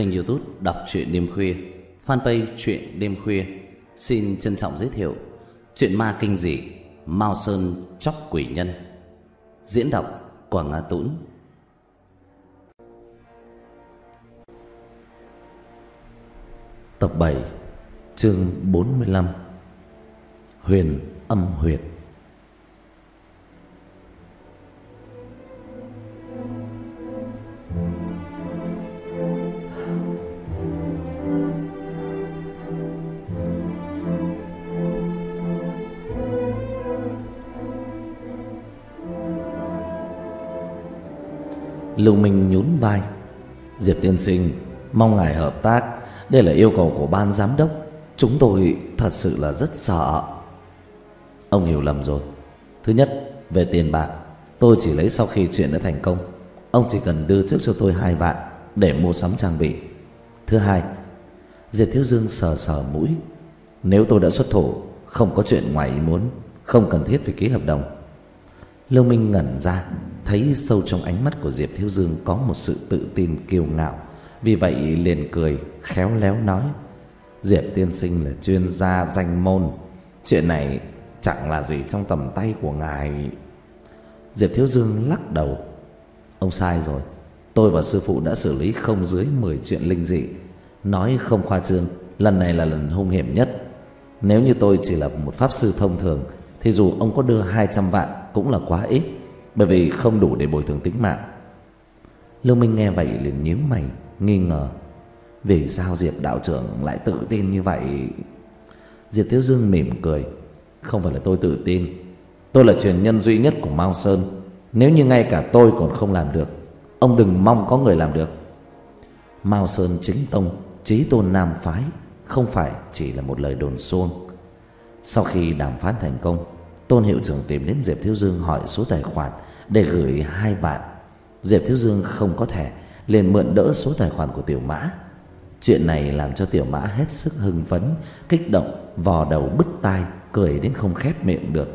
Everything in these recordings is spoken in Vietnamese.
kênh youtube Đọc truyện đêm khuya, Fanpage truyện đêm khuya. Xin trân trọng giới thiệu Chuyện ma kinh dị, Mao Sơn chóc quỷ nhân. Diễn đọc của Nga Tũng Tập 7 Chương 45 Huyền âm huyệt. Lưu Minh nhún vai. Diệp tiên sinh, Mong ngài hợp tác. Đây là yêu cầu của ban giám đốc. Chúng tôi thật sự là rất sợ. Ông hiểu lầm rồi. Thứ nhất, về tiền bạc, Tôi chỉ lấy sau khi chuyện đã thành công. Ông chỉ cần đưa trước cho tôi hai vạn Để mua sắm trang bị. Thứ hai, Diệp Thiếu Dương sờ sờ mũi. Nếu tôi đã xuất thủ, Không có chuyện ngoài ý muốn, Không cần thiết phải ký hợp đồng. Lưu Minh ngẩn ra. Thấy sâu trong ánh mắt của Diệp Thiếu Dương Có một sự tự tin kiêu ngạo. Vì vậy liền cười, khéo léo nói, Diệp tiên sinh là chuyên gia danh môn, Chuyện này chẳng là gì trong tầm tay của ngài. Diệp Thiếu Dương lắc đầu, Ông sai rồi, Tôi và sư phụ đã xử lý không dưới 10 chuyện linh dị. Nói không khoa trương, Lần này là lần hung hiểm nhất. Nếu như tôi chỉ là một pháp sư thông thường, Thì dù ông có đưa 200 vạn Cũng là quá ít. Bởi vì không đủ để bồi thường tính mạng. Lưu Minh nghe vậy liền nhíu mày, Nghi ngờ. Vì sao Diệp đạo trưởng lại tự tin như vậy? Diệp Thiếu Dương mỉm cười. Không phải là tôi tự tin. Tôi là truyền nhân duy nhất của Mao Sơn. Nếu như ngay cả tôi còn không làm được, Ông đừng mong có người làm được. Mao Sơn chính tông Chí tôn nam phái, Không phải chỉ là một lời đồn xuông. Sau khi đàm phán thành công Tôn hiệu trưởng tìm đến Diệp Thiếu Dương hỏi số tài khoản Để gửi hai vạn. Diệp Thiếu Dương không có thẻ, liền mượn đỡ số tài khoản của Tiểu Mã. Chuyện này làm cho Tiểu Mã hết sức hưng phấn, Kích động, Vò đầu bứt tai, Cười đến không khép miệng được.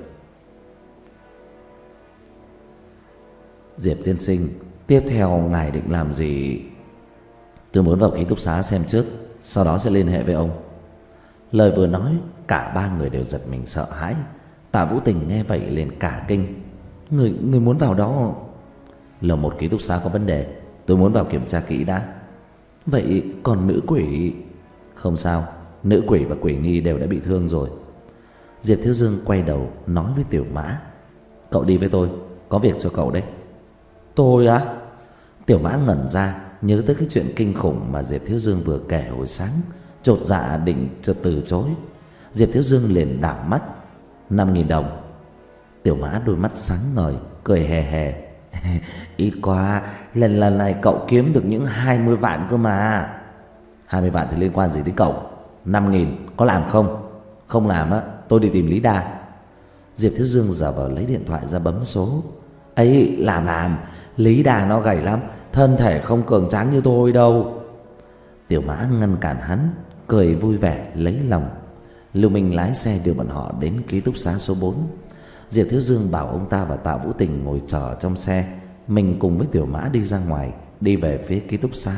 Diệp tiên sinh, Tiếp theo ngài định làm gì? Tôi muốn vào ký túc xá xem trước, Sau đó sẽ liên hệ với ông. Lời vừa nói, Cả ba người đều giật mình sợ hãi. Tạ Vũ Tình nghe vậy liền cả kinh. Người, người muốn vào đó Là một ký túc xá có vấn đề. Tôi muốn vào kiểm tra kỹ đã. Vậy còn nữ quỷ? Không sao Nữ quỷ và quỷ nghi đều đã bị thương rồi. Diệp Thiếu Dương quay đầu Nói với Tiểu Mã Cậu đi với tôi Có việc cho cậu đấy. Tôi á? Tiểu Mã ngẩn ra Nhớ tới cái chuyện kinh khủng Mà Diệp Thiếu Dương vừa kể hồi sáng Chột dạ định từ chối. Diệp Thiếu Dương liền đảo mắt năm nghìn đồng. Tiểu Mã đôi mắt sáng ngời, Cười hề hề Ít quá, Lần lần này cậu kiếm được những 20 vạn cơ mà. 20 vạn thì liên quan gì đến cậu? 5 nghìn, có làm không? Không làm á, tôi đi tìm Lý Đa. Diệp Thiếu Dương giả vờ lấy điện thoại ra bấm số. Ấy, làm làm. Lý Đà nó gầy lắm, Thân thể không cường tráng như tôi đâu. Tiểu mã ngăn cản hắn, Cười vui vẻ, lấy lòng. Lưu Minh lái xe đưa bọn họ đến ký túc xá số 4 Diệp Thiếu Dương bảo ông ta và Tạ Vũ Tình ngồi chờ trong xe. Mình cùng với Tiểu Mã đi ra ngoài, Đi về phía ký túc xá.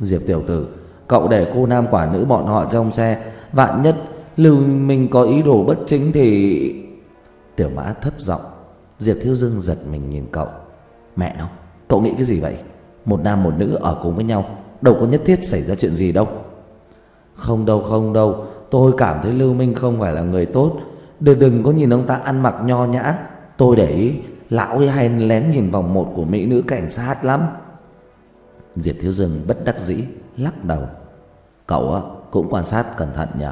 Diệp Tiểu Tử, Cậu để cô nam quả nữ bọn họ trong xe. Vạn nhất Lưu Minh có ý đồ bất chính thì Tiểu Mã thấp giọng. Diệp Thiếu Dương giật mình nhìn cậu. Mẹ nó, Cậu nghĩ cái gì vậy? Một nam một nữ ở cùng với nhau, Đâu có nhất thiết xảy ra chuyện gì đâu. Không đâu không đâu. Tôi cảm thấy Lưu Minh không phải là người tốt. Đừng, đừng có nhìn ông ta ăn mặc nho nhã. Tôi để ý Lão ấy hay lén nhìn vòng một của mỹ nữ cảnh sát lắm. Diệp Thiếu Dương bất đắc dĩ Lắc đầu. Cậu á, cũng quan sát cẩn thận nhỉ?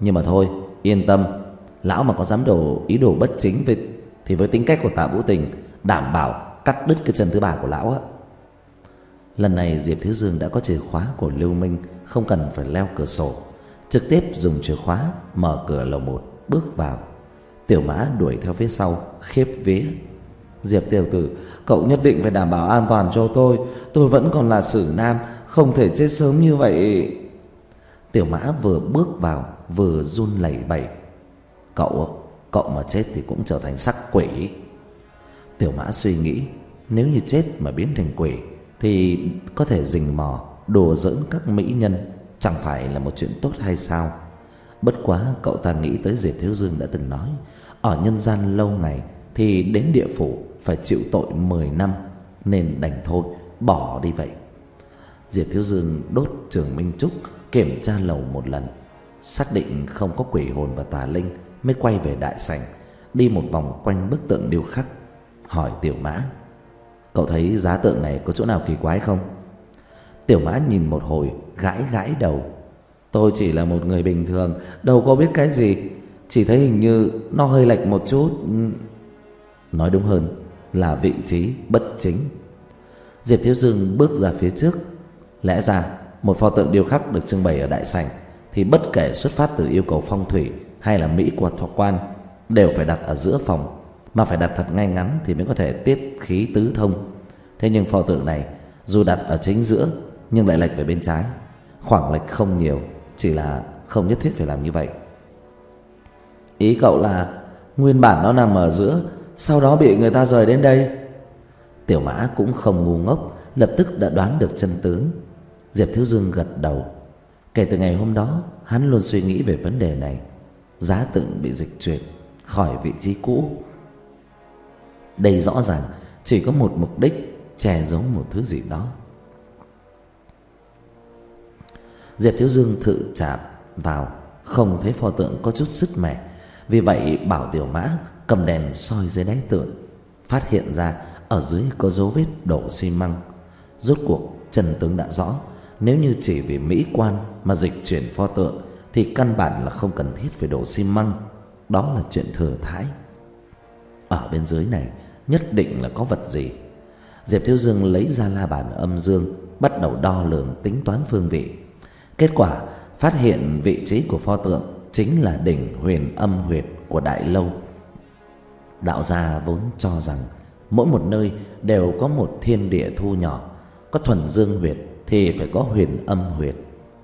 Nhưng mà thôi yên tâm. Lão mà có dám đồ ý đồ bất chính với Thì với tính cách của tạ vũ tình Đảm bảo cắt đứt cái chân thứ ba của lão á. Lần này Diệp Thiếu Dương đã có chìa khóa của Lưu Minh Không cần phải leo cửa sổ. Trực tiếp dùng chìa khóa Mở cửa lầu một, bước vào. Tiểu mã đuổi theo phía sau, Khiếp vía. Diệp tiểu tử, Cậu nhất định phải đảm bảo an toàn cho tôi. Tôi vẫn còn là sử nam, Không thể chết sớm như vậy. Tiểu mã vừa bước vào, Vừa run lẩy bẩy. Cậu Cậu mà chết thì cũng trở thành sắc quỷ. Tiểu mã suy nghĩ, Nếu như chết mà biến thành quỷ, Thì có thể rình mò, đùa giỡn các mỹ nhân chẳng phải là một chuyện tốt hay sao? Bất quá cậu ta nghĩ tới Diệp Thiếu Dương đã từng nói, ở nhân gian lâu ngày thì đến địa phủ phải chịu tội 10 năm nên đành thôi, bỏ đi vậy. Diệp Thiếu Dương đốt trường Minh Trúc kiểm tra lầu một lần, xác định không có quỷ hồn và tà linh mới quay về đại sảnh, đi một vòng quanh bức tượng điêu khắc, hỏi Tiểu Mã: "Cậu thấy giá tượng này có chỗ nào kỳ quái không?" Tiểu Mã nhìn một hồi, gãi gãi đầu. "Tôi chỉ là một người bình thường, đâu có biết cái gì, chỉ thấy hình như nó hơi lệch một chút." Ừ. Nói đúng hơn là vị trí bất chính. Diệp Thiếu Dương bước ra phía trước, lẽ ra một pho tượng điêu khắc được trưng bày ở đại sảnh thì bất kể xuất phát từ yêu cầu phong thủy hay là mỹ quật thọ quan đều phải đặt ở giữa phòng, mà phải đặt thật ngay ngắn thì mới có thể tiết khí tứ thông. Thế nhưng pho tượng này dù đặt ở chính giữa nhưng lại lệch về bên trái, khoảng lệch không nhiều, chỉ là không nhất thiết phải làm như vậy. Ý cậu là nguyên bản nó nằm ở giữa, sau đó bị người ta rời đến đây. Tiểu Mã cũng không ngu ngốc, lập tức đã đoán được chân tướng. Diệp Thiếu Dương gật đầu. Kể từ ngày hôm đó, hắn luôn suy nghĩ về vấn đề này. Giá tượng bị dịch chuyển khỏi vị trí cũ. Đây rõ ràng chỉ có một mục đích che giấu một thứ gì đó. Diệp Thiếu Dương thử chạm vào, không thấy pho tượng có chút sức mẻ. Vì vậy bảo Tiểu Mã cầm đèn soi dưới đáy tượng, phát hiện ra ở dưới có dấu vết đổ xi măng. Rốt cuộc Trần tướng đã rõ, nếu như chỉ vì mỹ quan mà dịch chuyển pho tượng thì căn bản là không cần thiết phải đổ xi măng, đó là chuyện thừa thãi. Ở bên dưới này nhất định là có vật gì. Diệp Thiếu Dương lấy ra la bàn âm dương, bắt đầu đo lường tính toán phương vị. Kết quả phát hiện vị trí của pho tượng chính là đỉnh huyền âm huyệt của đại lâu. Đạo gia vốn cho rằng mỗi một nơi đều có một thiên địa thu nhỏ, có thuần dương huyệt thì phải có huyền âm huyệt.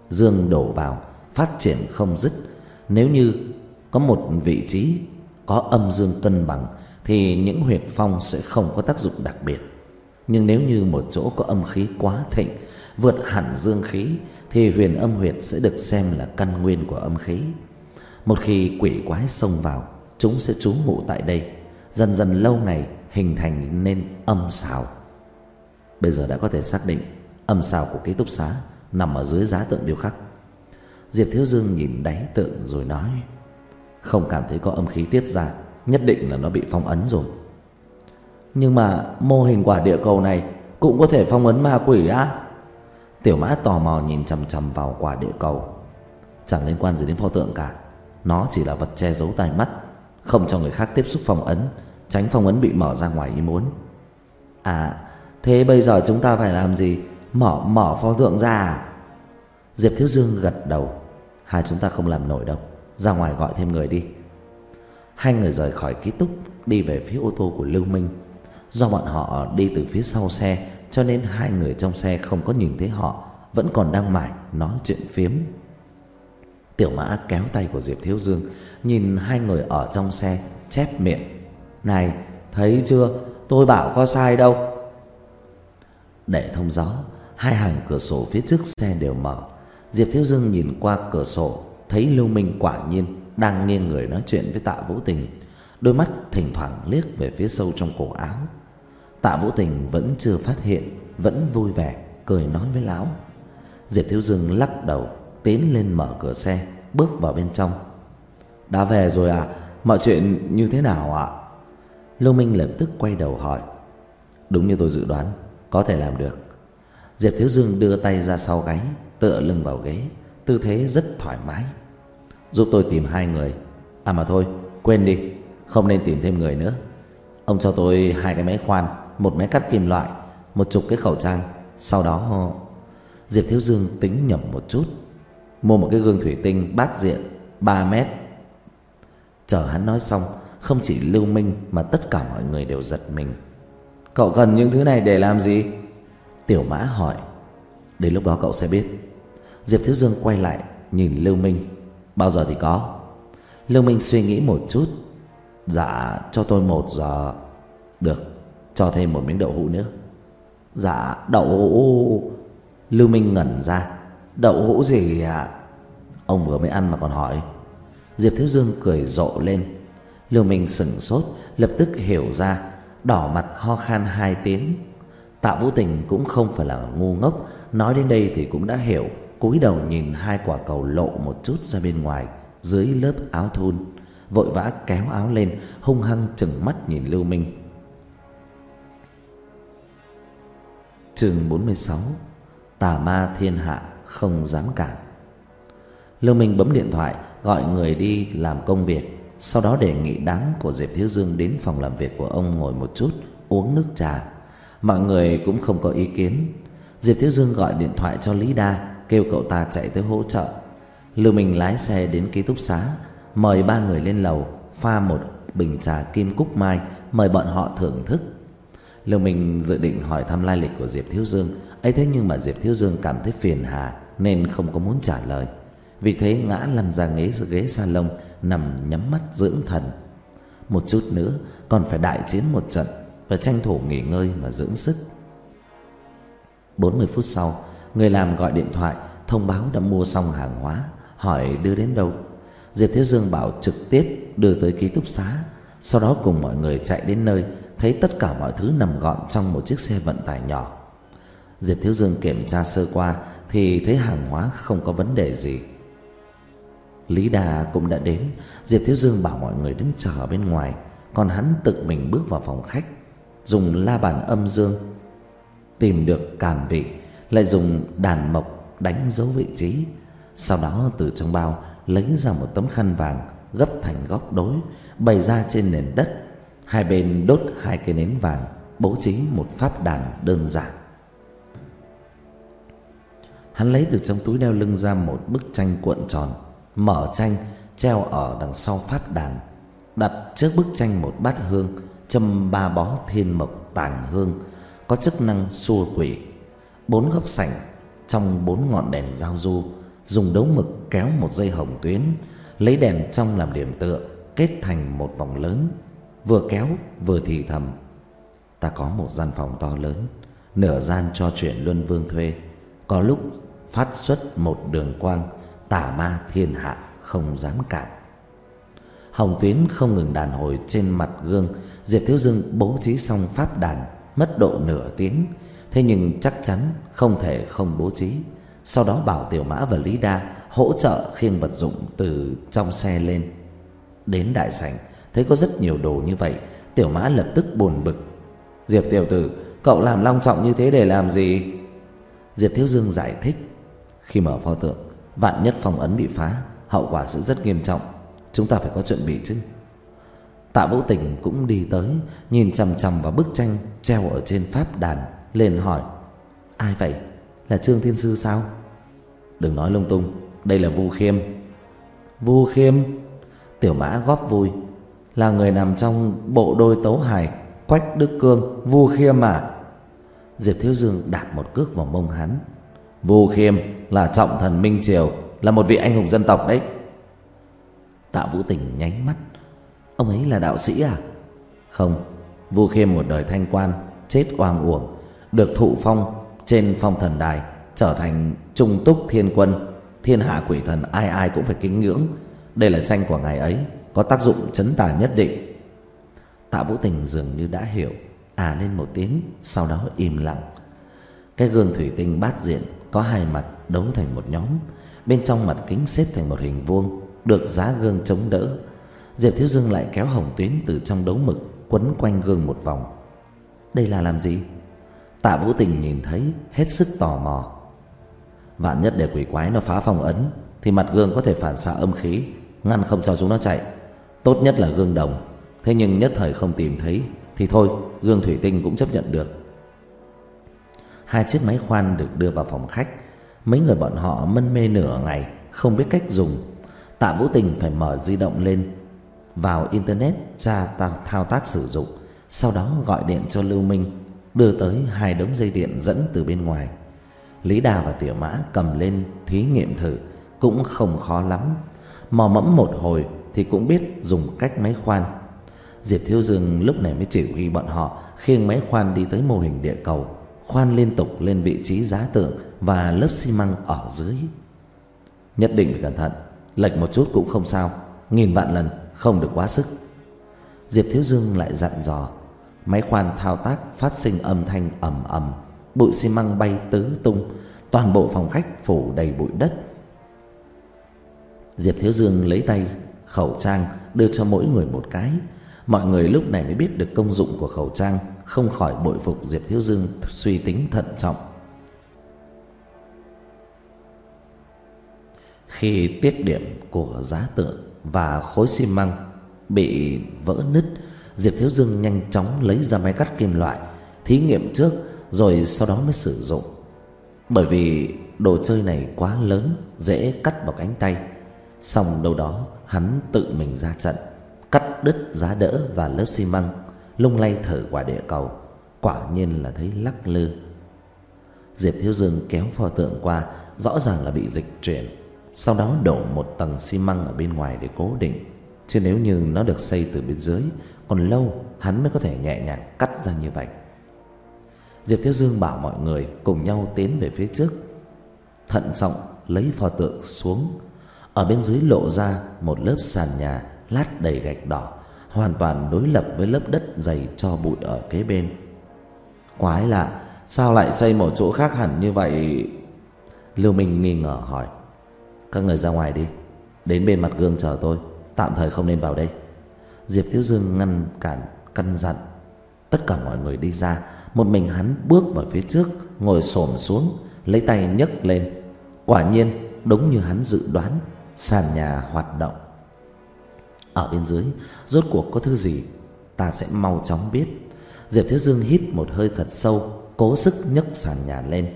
Dương đổ vào, phát triển không dứt. Nếu như có một vị trí có âm dương cân bằng thì những huyệt phong sẽ không có tác dụng đặc biệt. Nhưng nếu như một chỗ có âm khí quá thịnh, vượt hẳn dương khí thì huyền âm huyệt sẽ được xem là căn nguyên của âm khí. Một khi quỷ quái xông vào, chúng sẽ trú ngụ tại đây, dần dần lâu ngày hình thành nên âm xào. Bây giờ đã có thể xác định âm xào của ký túc xá nằm ở dưới giá tượng điêu khắc. Diệp Thiếu Dương nhìn đáy tượng rồi nói: "Không cảm thấy có âm khí tiết ra, nhất định là nó bị phong ấn rồi." Nhưng mà mô hình quả địa cầu này cũng có thể phong ấn ma quỷ á? Tiểu Mã tò mò nhìn chằm chằm vào quả địa cầu. Chẳng liên quan gì đến pho tượng cả. Nó chỉ là vật che giấu tai mắt, không cho người khác tiếp xúc phong ấn, tránh phong ấn bị mở ra ngoài ý muốn. À, thế bây giờ chúng ta phải làm gì? Mở mở pho tượng ra à? Diệp Thiếu Dương gật đầu. Hai chúng ta không làm nổi đâu, ra ngoài gọi thêm người đi. Hai người rời khỏi ký túc, đi về phía ô tô của Lưu Minh. Do bọn họ đi từ phía sau xe, cho nên hai người trong xe không có nhìn thấy họ, vẫn còn đang mải nói chuyện phiếm. Tiểu Mã kéo tay của Diệp Thiếu Dương, nhìn hai người ở trong xe, chép miệng. Này, thấy chưa, tôi bảo có sai đâu. Để thông gió, hai hàng cửa sổ phía trước xe đều mở. Diệp Thiếu Dương nhìn qua cửa sổ, thấy Lưu Minh quả nhiên đang nghiêng người nói chuyện với Tạ Vũ Tình, đôi mắt thỉnh thoảng liếc về phía sâu trong cổ áo. Tạ Vũ Tình vẫn chưa phát hiện, vẫn vui vẻ cười nói với lão. Diệp Thiếu Dương lắc đầu, tiến lên mở cửa xe, bước vào bên trong. "Đã về rồi à? Mọi chuyện như thế nào ạ?" Lưu Minh lập tức quay đầu hỏi. "Đúng như tôi dự đoán, có thể làm được." Diệp Thiếu Dương đưa tay ra sau gáy, tựa lưng vào ghế, tư thế rất thoải mái. "Giúp tôi tìm hai người. À mà thôi, quên đi, không nên tìm thêm người nữa. Ông cho tôi hai cái máy khoan, một máy cắt kim loại, một chục cái khẩu trang, sau đó Diệp Thiếu Dương tính nhẩm một chút, mua một cái gương thủy tinh bát diện 3 mét. Chờ hắn nói xong, không chỉ Lưu Minh mà tất cả mọi người đều giật mình. Cậu cần những thứ này để làm gì? Tiểu Mã hỏi. Đến lúc đó cậu sẽ biết. Diệp Thiếu Dương quay lại nhìn Lưu Minh. Bao giờ thì có? Lưu Minh suy nghĩ một chút. Dạ, cho tôi một giờ. Được, cho thêm một miếng đậu hũ nữa. Dạ, đậu hũ. Lưu Minh ngẩn ra. Đậu hũ gì ạ? Ông vừa mới ăn mà còn hỏi. Diệp Thiếu Dương cười rộ lên. Lưu Minh sửng sốt Lập tức hiểu ra. Đỏ mặt ho khan hai tiếng. Tạ Vũ Tình cũng không phải là ngu ngốc. Nói đến đây thì cũng đã hiểu. Cúi đầu nhìn hai quả cầu lộ một chút ra bên ngoài Dưới lớp áo thun. Vội vã kéo áo lên Hung hăng chừng mắt nhìn Lưu Minh. Chương 46 Tà ma thiên hạ không dám cản. Lưu Minh bấm điện thoại, Gọi người đi làm công việc, Sau đó đề nghị đám của Diệp Thiếu Dương Đến phòng làm việc của ông ngồi một chút, Uống nước trà. Mọi người cũng không có ý kiến. Diệp Thiếu Dương gọi điện thoại cho Lý Đa, Kêu cậu ta chạy tới hỗ trợ. Lưu Minh lái xe đến ký túc xá, Mời ba người lên lầu, Pha một bình trà kim cúc mai, Mời bọn họ thưởng thức. Lưu Minh dự định hỏi thăm lai lịch của Diệp Thiếu Dương. Ấy thế nhưng mà Diệp Thiếu Dương cảm thấy phiền hà, Nên không có muốn trả lời. Vì thế ngã lăn ra ghế ghế salon, Nằm nhắm mắt dưỡng thần. Một chút nữa, còn phải đại chiến một trận Và tranh thủ nghỉ ngơi mà dưỡng sức. 40 phút sau, Người làm gọi điện thoại, Thông báo đã mua xong hàng hóa, Hỏi đưa đến đâu. Diệp Thiếu Dương bảo trực tiếp đưa tới ký túc xá, Sau đó cùng mọi người chạy đến nơi. Thấy tất cả mọi thứ nằm gọn trong một chiếc xe vận tải nhỏ. Diệp Thiếu Dương kiểm tra sơ qua Thì thấy hàng hóa không có vấn đề gì. Lý Đà cũng đã đến, Diệp Thiếu Dương bảo mọi người đứng chờ bên ngoài, Còn hắn tự mình bước vào phòng khách, Dùng la bàn âm dương, Tìm được càn vị, Lại dùng đàn mộc đánh dấu vị trí, Sau đó từ trong bao Lấy ra một tấm khăn vàng Gấp thành góc đối, Bày ra trên nền đất Hai bên đốt hai cây nến vàng, Bố trí một pháp đàn đơn giản. Hắn lấy từ trong túi đeo lưng ra một bức tranh cuộn tròn, Mở tranh, treo ở đằng sau pháp đàn, Đặt trước bức tranh một bát hương, Châm ba bó thiên mộc tàn hương, Có chức năng xua quỷ. Bốn góc sảnh, Trong bốn ngọn đèn giao du, Dùng đấu mực kéo một dây hồng tuyến, Lấy đèn trong làm điểm tựa, Kết thành một vòng lớn. Vừa kéo, vừa thì thầm. Ta có một gian phòng to lớn, Nửa gian cho chuyện luân vương thuê. Có lúc phát xuất một đường quang, Tà ma thiên hạ không dám cản. Hồng Tuyến không ngừng đàn hồi trên mặt gương. Diệp Thiếu Dương bố trí xong pháp đàn, Mất độ nửa tiếng. Thế nhưng chắc chắn không thể không bố trí. Sau đó bảo Tiểu Mã và Lý Đa Hỗ trợ khiêng vật dụng từ trong xe lên. Đến đại sảnh Thấy có rất nhiều đồ như vậy, Tiểu Mã lập tức buồn bực. Diệp Tiểu Tử, Cậu làm long trọng như thế để làm gì? Diệp Thiếu Dương giải thích. Khi mở pho tượng, Vạn nhất phong ấn bị phá, Hậu quả sẽ rất nghiêm trọng. Chúng ta phải có chuẩn bị chứ. Tạ Vũ Tình cũng đi tới, Nhìn chằm chằm vào bức tranh Treo ở trên pháp đàn Lên hỏi, Ai vậy? Là Trương Thiên Sư sao? Đừng nói lung tung, Đây là Vu Khiêm. Vu Khiêm? Tiểu mã góp vui. Là người nằm trong bộ đôi tấu hài Quách Đức Cương, Vu Khiêm à? Diệp Thiếu Dương đạp một cước vào mông hắn. Vu Khiêm là trọng thần Minh Triều, Là một vị anh hùng dân tộc đấy. Tạ Vũ Tình nháy mắt. Ông ấy là đạo sĩ à? Không, Vu Khiêm một đời thanh quan, Chết oang uổng, Được thụ phong trên phong thần đài, Trở thành trung túc thiên quân. Thiên hạ quỷ thần ai ai cũng phải kính ngưỡng. Đây là tranh của ngày ấy. Có tác dụng chấn tà nhất định. Tạ Vũ Tình dường như đã hiểu. À lên một tiếng, Sau đó im lặng. Cái gương thủy tinh bát diện Có hai mặt đấu thành một nhóm. Bên trong mặt kính xếp thành một hình vuông, Được giá gương chống đỡ. Diệp Thiếu Dương lại kéo hồng tuyến từ trong đấu mực Quấn quanh gương một vòng. Đây là làm gì? Tạ Vũ Tình nhìn thấy, hết sức tò mò. Vạn nhất để quỷ quái nó phá phong ấn, Thì mặt gương có thể phản xạ âm khí, Ngăn không cho chúng nó chạy. Tốt nhất là gương đồng. Thế nhưng nhất thời không tìm thấy, Thì thôi, gương thủy tinh cũng chấp nhận được. Hai chiếc máy khoan được đưa vào phòng khách. Mấy người bọn họ mân mê nửa ngày, Không biết cách dùng. Tạ Vũ Tình phải mở di động lên. Vào internet tra thao tác sử dụng. Sau đó gọi điện cho Lưu Minh, Đưa tới hai đống dây điện dẫn từ bên ngoài. Lý Đà và Tiểu Mã cầm lên thí nghiệm thử, Cũng không khó lắm. Mò mẫm một hồi thì cũng biết dùng cách máy khoan Diệp Thiếu Dương lúc này mới chỉ huy bọn họ khiêng máy khoan đi tới mô hình địa cầu khoan liên tục lên vị trí giá tượng và lớp xi măng ở dưới. Nhất định phải cẩn thận, lệch một chút cũng không sao, nghìn vạn lần không được quá sức. Diệp Thiếu Dương lại dặn dò, máy khoan thao tác phát sinh âm thanh ầm ầm, bụi xi măng bay tứ tung, toàn bộ phòng khách phủ đầy bụi đất. Diệp Thiếu Dương lấy tay khẩu trang đưa cho mỗi người một cái. Mọi người lúc này mới biết được công dụng của khẩu trang, không khỏi bội phục Diệp Thiếu Dương suy tính thận trọng. Khi tiếp điểm của giá tượng và khối xi măng bị vỡ nứt, Diệp Thiếu Dương nhanh chóng lấy ra máy cắt kim loại, thí nghiệm trước rồi sau đó mới sử dụng. Bởi vì đồ chơi này quá lớn, dễ cắt vào cánh tay. Xong đâu đó hắn tự mình ra trận, cắt đứt giá đỡ và lớp xi măng, lung lay thở quả địa cầu, quả nhiên là thấy lắc lư. Diệp Thiếu Dương kéo pho tượng qua, rõ ràng là bị dịch chuyển, sau đó đổ một tầng xi măng ở bên ngoài để cố định. Chứ nếu như nó được xây từ bên dưới, còn lâu hắn mới có thể nhẹ nhàng cắt ra như vậy. Diệp Thiếu Dương bảo mọi người cùng nhau tiến về phía trước, thận trọng lấy pho tượng xuống ở bên dưới lộ ra một lớp sàn nhà lát đầy gạch đỏ, hoàn toàn đối lập với lớp đất dày cho bụi ở kế bên. Quái lạ, sao lại xây một chỗ khác hẳn như vậy? Lưu Minh nghi ngờ hỏi. Các người ra ngoài đi, đến bên mặt gương chờ tôi, tạm thời không nên vào đây. Diệp Thiếu Dương ngăn cản căn dặn. Tất cả mọi người đi ra, một mình hắn bước vào phía trước, ngồi xổm xuống, lấy tay nhấc lên. Quả nhiên, đúng như hắn dự đoán, sàn nhà hoạt động. Ở bên dưới, rốt cuộc có thứ gì, ta sẽ mau chóng biết. Diệp Thiếu Dương hít một hơi thật sâu, cố sức nhấc sàn nhà lên.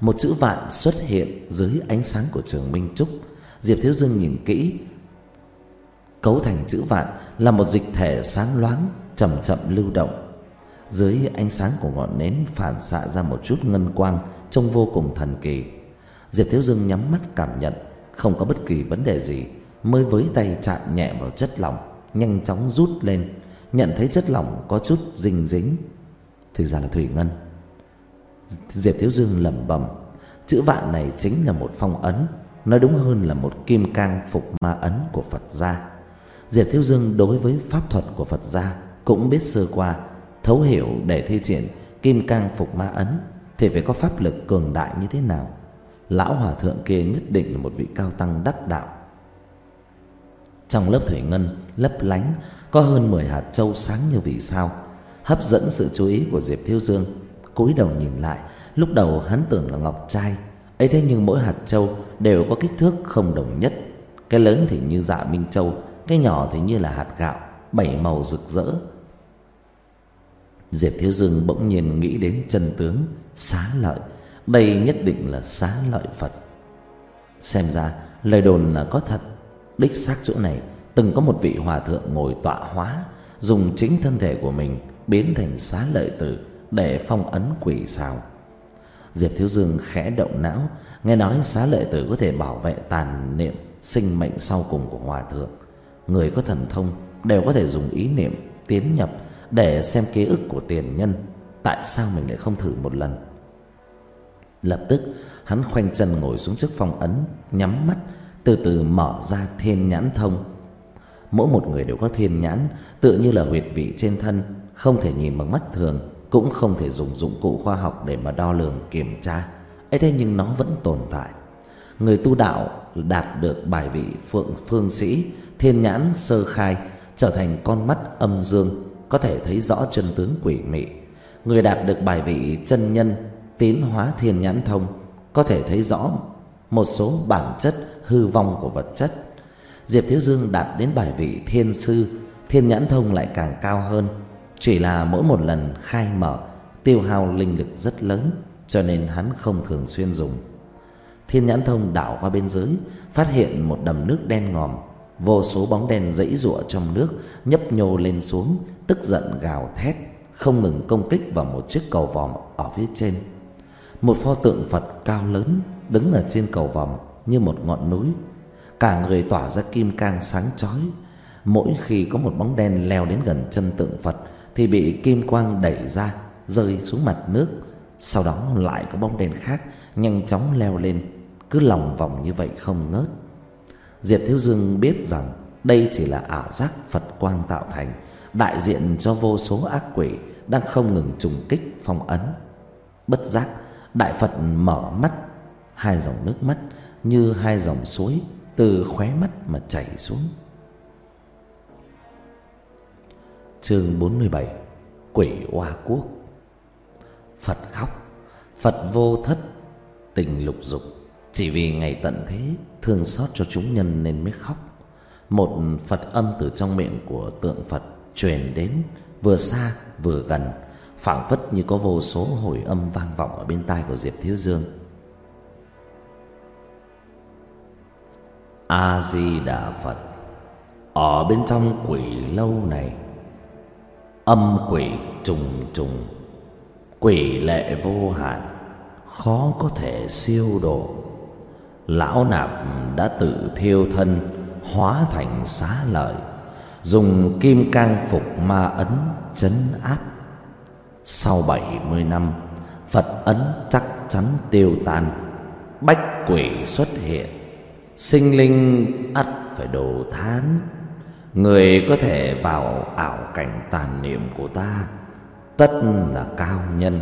Một chữ vạn xuất hiện dưới ánh sáng của trường Minh Trúc. Diệp Thiếu Dương nhìn kỹ, cấu thành chữ vạn là một dịch thể sáng loáng, chậm chậm lưu động. Dưới ánh sáng của ngọn nến phản xạ ra một chút ngân quang trông vô cùng thần kỳ. Diệp Thiếu Dương nhắm mắt cảm nhận không có bất kỳ vấn đề gì, mới với tay chạm nhẹ vào chất lỏng, nhanh chóng rút lên, nhận thấy chất lỏng có chút dính dính. Thì ra là thủy ngân. Diệp Thiếu Dương lẩm bẩm, chữ vạn này chính là một phong ấn, nói đúng hơn là một kim cang phục ma ấn của Phật gia. Diệp Thiếu Dương đối với pháp thuật của Phật gia cũng biết sơ qua, thấu hiểu để thi triển kim cang phục ma ấn thì phải có pháp lực cường đại như thế nào lão hòa thượng kia nhất định là một vị cao tăng đắc đạo. Trong lớp thủy ngân lấp lánh có hơn 10 hạt châu sáng như vì sao, hấp dẫn sự chú ý của Diệp Thiếu Dương. Cúi đầu nhìn lại, lúc đầu hắn tưởng là ngọc trai, ấy thế nhưng mỗi hạt châu đều có kích thước không đồng nhất. Cái lớn thì như dạ minh châu, cái nhỏ thì như là hạt gạo, bảy màu rực rỡ. Diệp Thiếu Dương bỗng nhiên nghĩ đến chân tướng xá lợi đây nhất định là xá lợi Phật. Xem ra, lời đồn là có thật. Đích xác chỗ này, Từng có một vị hòa thượng ngồi tọa hóa, Dùng chính thân thể của mình Biến thành xá lợi tử Để phong ấn quỷ xào Diệp Thiếu Dương khẽ động não, Nghe nói xá lợi tử có thể bảo vệ tàn niệm Sinh mệnh sau cùng của hòa thượng. Người có thần thông Đều có thể dùng ý niệm tiến nhập Để xem ký ức của tiền nhân. Tại sao mình lại không thử một lần? Lập tức, hắn khoanh chân ngồi xuống trước phong ấn, Nhắm mắt, từ từ mở ra thiên nhãn thông. Mỗi một người đều có thiên nhãn Tự như là huyệt vị trên thân, Không thể nhìn bằng mắt thường, Cũng không thể dùng dụng cụ khoa học để mà đo lường, kiểm tra. Ấy thế nhưng nó vẫn tồn tại. Người tu đạo đạt được bài vị phượng phương sĩ, Thiên nhãn sơ khai, Trở thành con mắt âm dương, Có thể thấy rõ chân tướng quỷ mị. Người đạt được bài vị chân nhân tín hóa thiên nhãn thông có thể thấy rõ một số bản chất hư vong của vật chất. Diệp Thiếu Dương đạt đến bài vị thiên sư, thiên nhãn thông lại càng cao hơn, chỉ là mỗi một lần khai mở tiêu hao linh lực rất lớn, cho nên hắn không thường xuyên dùng. Thiên nhãn thông đảo qua bên dưới, phát hiện một đầm nước đen ngòm, vô số bóng đen dãy giụa trong nước, nhấp nhô lên xuống, tức giận gào thét, không ngừng công kích vào một chiếc cầu vòm ở phía trên. Một pho tượng Phật cao lớn đứng ở trên cầu vòng như một ngọn núi, cả người tỏa ra kim cang sáng chói. Mỗi khi có một bóng đen leo đến gần chân tượng Phật thì bị kim quang đẩy ra, rơi xuống mặt nước, Sau đó lại có bóng đen khác nhanh chóng leo lên, cứ lòng vòng như vậy không ngớt. Diệp Thiếu Dương biết rằng đây chỉ là ảo giác Phật quang tạo thành, đại diện cho vô số ác quỷ đang không ngừng trùng kích phong ấn. Bất giác, Đại Phật mở mắt, hai dòng nước mắt như hai dòng suối từ khóe mắt mà chảy xuống. Chương 47 Quỷ Hoa Quốc. Phật khóc Phật vô thất Tình lục dục. Chỉ vì ngày tận thế Thương xót cho chúng nhân nên mới khóc. Một Phật âm từ trong miệng của tượng Phật Truyền đến vừa xa vừa gần phảng phất như có vô số hồi âm vang vọng ở bên tai của Diệp Thiếu Dương. A Di Đà Phật. Ở bên trong quỷ lâu này, âm quỷ trùng trùng, quỷ lệ vô hạn, khó có thể siêu độ. Lão nạp đã tự thiêu thân hóa thành xá lợi, dùng kim cang phục ma ấn chấn áp sau bảy mươi năm, Phật ấn chắc chắn tiêu tan Bách quỷ xuất hiện. Sinh linh ắt phải đồ thán. Người có thể vào ảo cảnh tàn niệm của ta, Tất là cao nhân.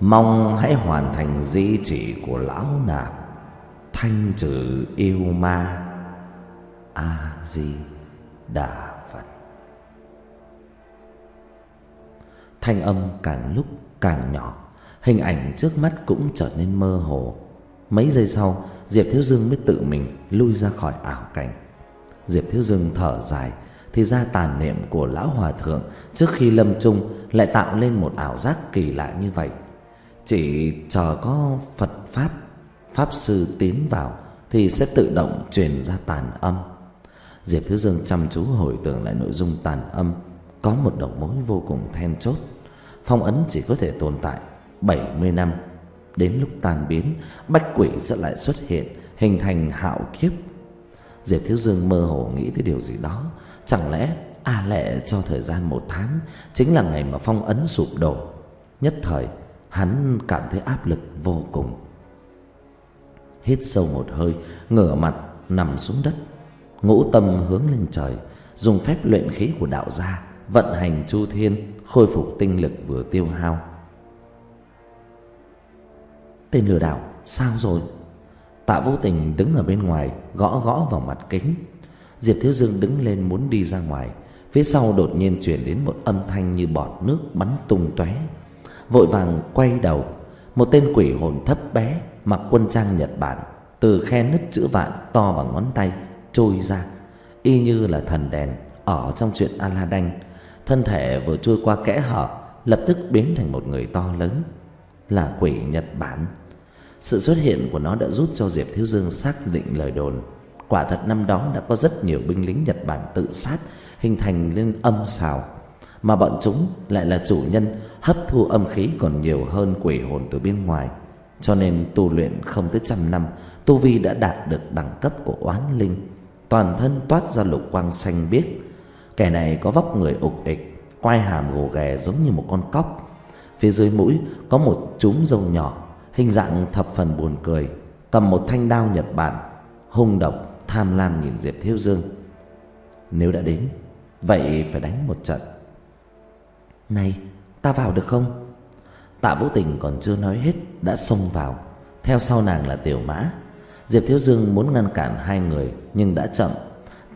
Mong hãy hoàn thành di chỉ của lão nạp, Thanh trừ yêu ma. A-di-đà Thanh âm càng lúc càng nhỏ. Hình ảnh trước mắt cũng trở nên mơ hồ. Mấy giây sau, Diệp Thiếu Dương mới tự mình lui ra khỏi ảo cảnh. Diệp Thiếu Dương thở dài, Thì ra tàn niệm của Lão Hòa Thượng Trước khi lâm chung Lại tạo lên một ảo giác kỳ lạ như vậy. Chỉ chờ có Phật Pháp Pháp Sư tiến vào Thì sẽ tự động truyền ra tàn âm. Diệp Thiếu Dương chăm chú hồi tưởng lại nội dung tàn âm, Có một đầu mối vô cùng then chốt phong ấn chỉ có thể tồn tại 70 năm. Đến lúc tan biến, bách quỷ sẽ lại xuất hiện, hình thành hạo kiếp. Diệp Thiếu Dương mơ hồ nghĩ tới điều gì đó. Chẳng lẽ A Lệ cho thời gian một tháng chính là ngày mà phong ấn sụp đổ. Nhất thời, hắn cảm thấy áp lực vô cùng. Hít sâu một hơi, ngửa mặt nằm xuống đất. Ngũ tâm hướng lên trời, dùng phép luyện khí của đạo gia vận hành chu thiên khôi phục tinh lực vừa tiêu hao. Tên lừa đảo, sao rồi? Tạ vô tình đứng ở bên ngoài, gõ gõ vào mặt kính. Diệp Thiếu Dương đứng lên muốn đi ra ngoài. Phía sau đột nhiên chuyển đến một âm thanh như bọt nước bắn tung tóe. Vội vàng quay đầu, một tên quỷ hồn thấp bé mặc quân trang Nhật Bản từ khe nứt chữ vạn to bằng ngón tay trôi ra, y như là thần đèn ở trong chuyện Aladdin Thân thể vừa trôi qua kẽ hở, Lập tức biến thành một người to lớn, Là quỷ Nhật Bản. Sự xuất hiện của nó đã giúp cho Diệp Thiếu Dương xác định lời đồn. Quả thật năm đó đã có rất nhiều binh lính Nhật Bản tự sát, Hình thành lên âm xào. Mà bọn chúng lại là chủ nhân, Hấp thu âm khí còn nhiều hơn quỷ hồn từ bên ngoài. Cho nên tu luyện không tới trăm năm, Tu Vi đã đạt được đẳng cấp của oán linh. Toàn thân toát ra lục quang xanh biếc Kẻ này có vóc người ục ịch Quai hàm gồ ghề giống như một con cóc. Phía dưới mũi có một chúm râu nhỏ, Hình dạng thập phần buồn cười, Cầm một thanh đao Nhật Bản, Hung độc tham lam nhìn Diệp Thiếu Dương. Nếu đã đến, Vậy phải đánh một trận. Này, ta vào được không? Tạ Vũ Tình còn chưa nói hết Đã xông vào. Theo sau nàng là Tiểu Mã. Diệp Thiếu Dương muốn ngăn cản hai người Nhưng đã chậm.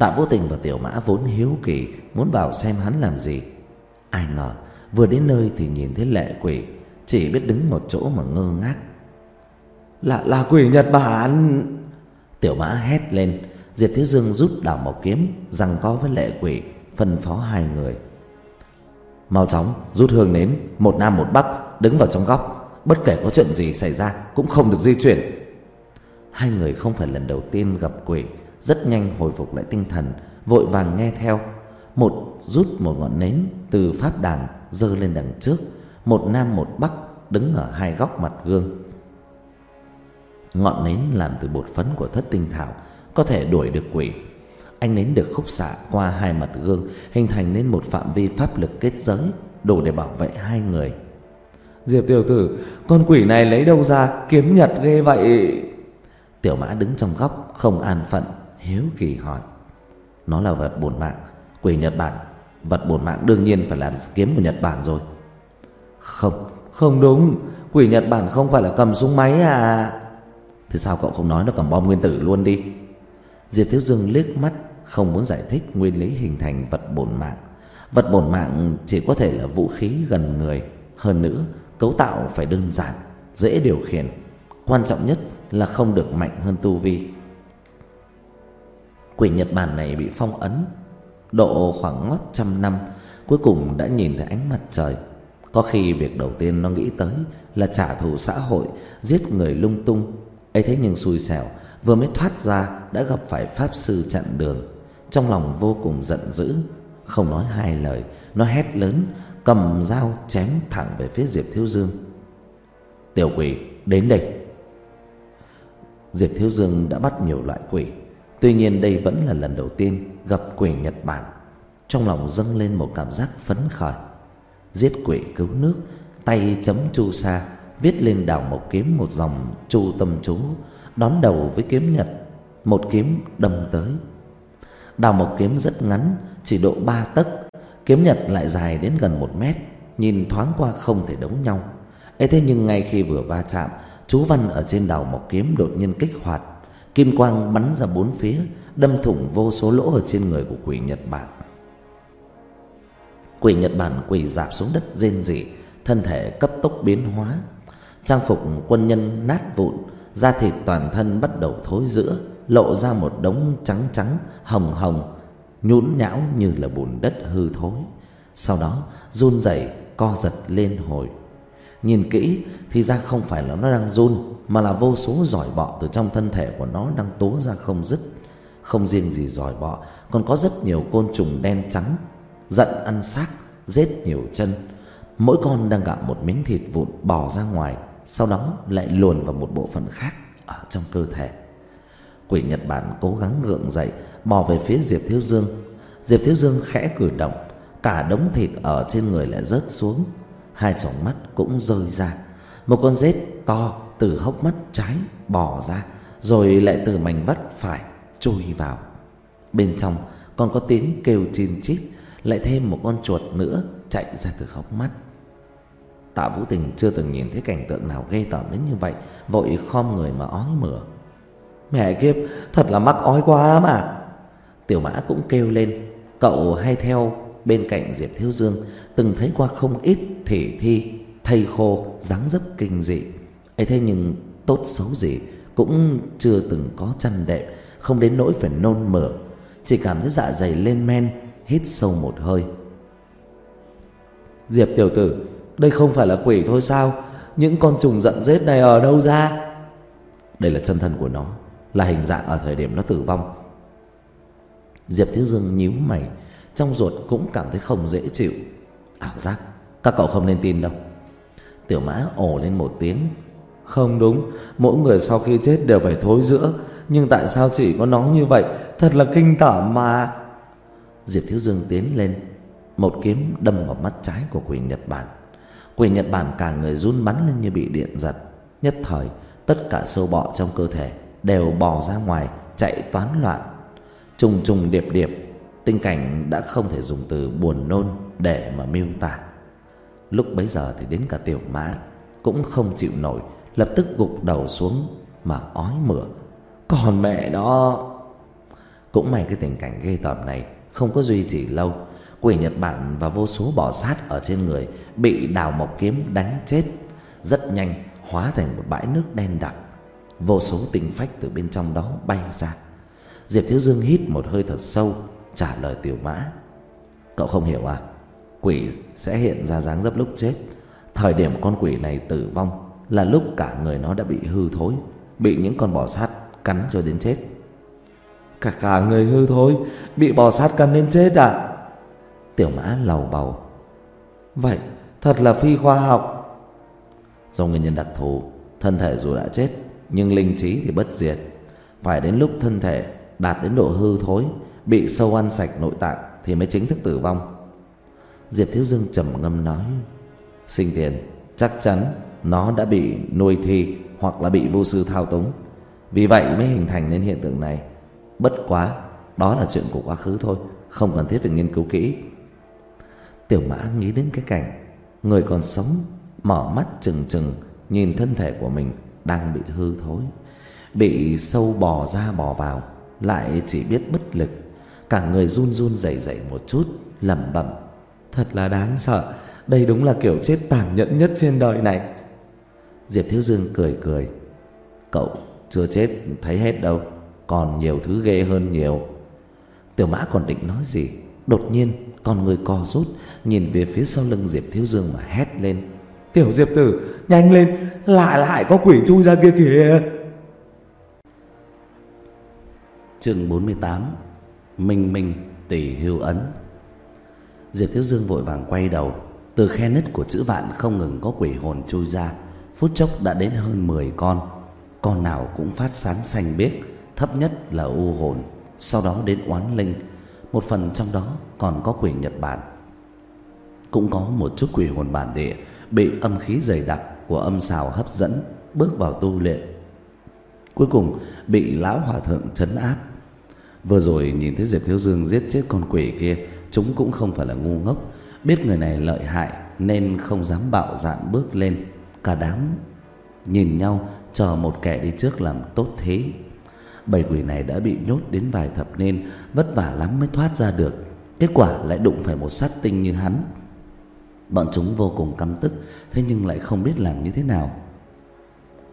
Tạ Vô Tình và Tiểu Mã vốn hiếu kỳ muốn vào xem hắn làm gì. Ai ngờ vừa đến nơi thì nhìn thấy lệ quỷ, chỉ biết đứng một chỗ mà ngơ ngác. Là là quỷ Nhật Bản. Tiểu Mã hét lên, Diệp Thiếu Dương rút đảo một kiếm, rằng có với lệ quỷ, phân phó hai người. Mau chóng rút hương nến, một nam một bắc, đứng vào trong góc, bất kể có chuyện gì xảy ra cũng không được di chuyển. Hai người không phải lần đầu tiên gặp quỷ, rất nhanh hồi phục lại tinh thần, vội vàng nghe theo. Một rút một ngọn nến từ pháp đàn giơ lên đằng trước, một nam một bắc đứng ở hai góc mặt gương. Ngọn nến làm từ bột phấn của thất tinh thảo có thể đuổi được quỷ. Anh nến được khúc xạ qua hai mặt gương hình thành nên một phạm vi pháp lực kết giới đủ để bảo vệ hai người. Diệp tiểu tử Con quỷ này lấy đâu ra kiếm nhật ghê vậy Tiểu mã đứng trong góc Không an phận Hiếu kỳ hỏi. Nó là vật bổn mạng, Quỷ Nhật Bản. Vật bổn mạng đương nhiên phải là kiếm của Nhật Bản rồi. Không Không đúng. Quỷ Nhật Bản không phải là cầm súng máy à? Thế sao cậu không nói nó cầm bom nguyên tử luôn đi? Diệp Thiếu Dương liếc mắt, Không muốn giải thích nguyên lý hình thành vật bổn mạng. Vật bổn mạng chỉ có thể là vũ khí gần người. Hơn nữa, cấu tạo phải đơn giản, Dễ điều khiển. Quan trọng nhất là không được mạnh hơn tu vi. Quỷ Nhật Bản này bị phong ấn, Độ khoảng ngót trăm năm, Cuối cùng đã nhìn thấy ánh mặt trời. Có khi việc đầu tiên nó nghĩ tới Là trả thù xã hội, Giết người lung tung. Ấy thế nhưng xui xẻo, Vừa mới thoát ra đã gặp phải Pháp Sư chặn đường. Trong lòng vô cùng giận dữ, Không nói hai lời, Nó hét lớn, Cầm dao chém thẳng về phía Diệp Thiếu Dương. Tiểu quỷ, đến đây. Diệp Thiếu Dương đã bắt nhiều loại quỷ Tuy nhiên đây vẫn là lần đầu tiên gặp quỷ Nhật Bản. Trong lòng dâng lên một cảm giác phấn khởi. Giết quỷ cứu nước, Tay chấm chu sa, Viết lên đảo một kiếm một dòng chu tâm chú, Đón đầu với kiếm Nhật, Một kiếm đâm tới. Đào một kiếm rất ngắn, Chỉ độ ba tấc. Kiếm Nhật lại dài đến gần một mét, Nhìn thoáng qua không thể đấu nhau. Ấy thế nhưng ngay khi vừa va chạm, Chú văn ở trên đào một kiếm đột nhiên kích hoạt. Kim quang bắn ra bốn phía, Đâm thủng vô số lỗ ở trên người của quỷ Nhật Bản. Quỷ Nhật Bản quỳ dạp xuống đất rên rỉ, Thân thể cấp tốc biến hóa. Trang phục quân nhân nát vụn, Da thịt toàn thân bắt đầu thối rữa Lộ ra một đống trắng trắng, Hồng hồng, Nhũn nhão như là bùn đất hư thối. Sau đó, run rẩy co giật lên hồi. Nhìn kỹ thì ra không phải là nó đang run, Mà là vô số giỏi bọ từ trong thân thể của nó đang tố ra không dứt. Không riêng gì giỏi bọ, Còn có rất nhiều côn trùng đen trắng, Giận ăn xác Rết nhiều chân. Mỗi con đang gặm một miếng thịt vụn bò ra ngoài, Sau đó lại luồn vào một bộ phận khác Ở trong cơ thể. Quỷ Nhật Bản cố gắng gượng dậy, Bò về phía Diệp Thiếu Dương. Diệp Thiếu Dương khẽ cử động, Cả đống thịt ở trên người lại rớt xuống hai tròng mắt cũng rơi ra. Một con rết to từ hốc mắt trái bò ra, rồi lại từ mảnh vắt phải chui vào. Bên trong còn có tiếng kêu chim chít, lại thêm một con chuột nữa chạy ra từ hốc mắt. Tạ vũ tình chưa từng nhìn thấy cảnh tượng nào ghê tởm đến như vậy, vội khom người mà ói mửa. Mẹ kiếp, thật là mắc ói quá mà. Tiểu mã cũng kêu lên, cậu hay theo bên cạnh diệp thiếu dương từng thấy qua không ít thể thi, thầy khô, dáng dấp kinh dị. Ấy thế nhưng tốt xấu gì cũng chưa từng có chăn đệm, không đến nỗi phải nôn mửa. Chỉ cảm thấy dạ dày lên men, hít sâu một hơi. Diệp tiểu tử, đây không phải là quỷ thôi sao? Những con trùng giận rết này ở đâu ra? Đây là chân thân của nó, là hình dạng ở thời điểm nó tử vong. Diệp thiếu dương nhíu mày, trong ruột cũng cảm thấy không dễ chịu ảo giác. Các cậu không nên tin đâu. Tiểu mã ồ lên một tiếng. Không đúng. Mỗi người sau khi chết đều phải thối giữa. Nhưng tại sao chỉ có nó như vậy? Thật là kinh tởm mà. Diệp thiếu dương tiến lên. Một kiếm đâm vào mắt trái của quỷ nhật bản. Quỷ nhật bản cả người run bắn lên như bị điện giật. Nhất thời, tất cả sâu bọ trong cơ thể đều bò ra ngoài, chạy toán loạn. Trùng trùng điệp điệp tình cảnh đã không thể dùng từ buồn nôn để mà miêu tả. Lúc bấy giờ thì đến cả tiểu mã cũng không chịu nổi, lập tức gục đầu xuống mà ói mửa. Còn mẹ nó! Cũng may cái tình cảnh ghê tởm này không có duy trì lâu, quỷ nhật bản và vô số bò sát ở trên người bị đào mộc kiếm đánh chết, rất nhanh hóa thành một bãi nước đen đặc. Vô số tinh phách từ bên trong đó bay ra. Diệp thiếu dương hít một hơi thật sâu trả lời tiểu mã. Cậu không hiểu à? Quỷ sẽ hiện ra dáng dấp lúc chết. Thời điểm con quỷ này tử vong là lúc cả người nó đã bị hư thối bị những con bò sát cắn cho đến chết. Cả cả người hư thối bị bò sát cắn đến chết à? Tiểu mã lầu bầu. Vậy thật là phi khoa học. Do nguyên nhân đặc thù thân thể dù đã chết nhưng linh trí thì bất diệt. Phải đến lúc thân thể đạt đến độ hư thối bị sâu ăn sạch nội tạng thì mới chính thức tử vong diệp thiếu dương trầm ngâm nói sinh tiền chắc chắn nó đã bị nuôi thi hoặc là bị vô sư thao túng. Vì vậy mới hình thành nên hiện tượng này. Bất quá, đó là chuyện của quá khứ thôi, không cần thiết phải nghiên cứu kỹ. Tiểu Mã nghĩ đến cái cảnh người còn sống mở mắt trừng trừng nhìn thân thể của mình đang bị hư thối, bị sâu bò ra bò vào, lại chỉ biết bất lực, cả người run run rẩy rẩy một chút, lẩm bẩm: "Thật là đáng sợ, đây đúng là kiểu chết tàn nhẫn nhất trên đời này." Diệp Thiếu Dương cười cười, "Cậu chưa chết thấy hết đâu, còn nhiều thứ ghê hơn nhiều." Tiểu Mã còn định nói gì, đột nhiên con người co rút nhìn về phía sau lưng Diệp Thiếu Dương mà hét lên: "Tiểu Diệp tử, nhanh lên, lại lại có quỷ chui ra kia kìa!" Chương 48: Minh Minh tỷ hưu ấn. Diệp Thiếu Dương vội vàng quay đầu, từ khe nứt của chữ vạn không ngừng có quỷ hồn chui ra, phút chốc đã đến hơn 10 con, con nào cũng phát sáng xanh biếc, thấp nhất là u hồn, sau đó đến oán linh, một phần trong đó còn có quỷ Nhật Bản. Cũng có một chút quỷ hồn bản địa bị âm khí dày đặc của âm xào hấp dẫn bước vào tu luyện. Cuối cùng bị lão hòa thượng trấn áp. Vừa rồi nhìn thấy Diệp Thiếu Dương giết chết con quỷ kia, chúng cũng không phải là ngu ngốc, biết người này lợi hại nên không dám bạo dạn bước lên. Cả đám nhìn nhau chờ một kẻ đi trước làm tốt thế. bảy quỷ này đã bị nhốt đến vài thập niên, vất vả lắm mới thoát ra được. Kết quả lại đụng phải một sát tinh như hắn. Bọn chúng vô cùng căm tức, thế nhưng lại không biết làm như thế nào.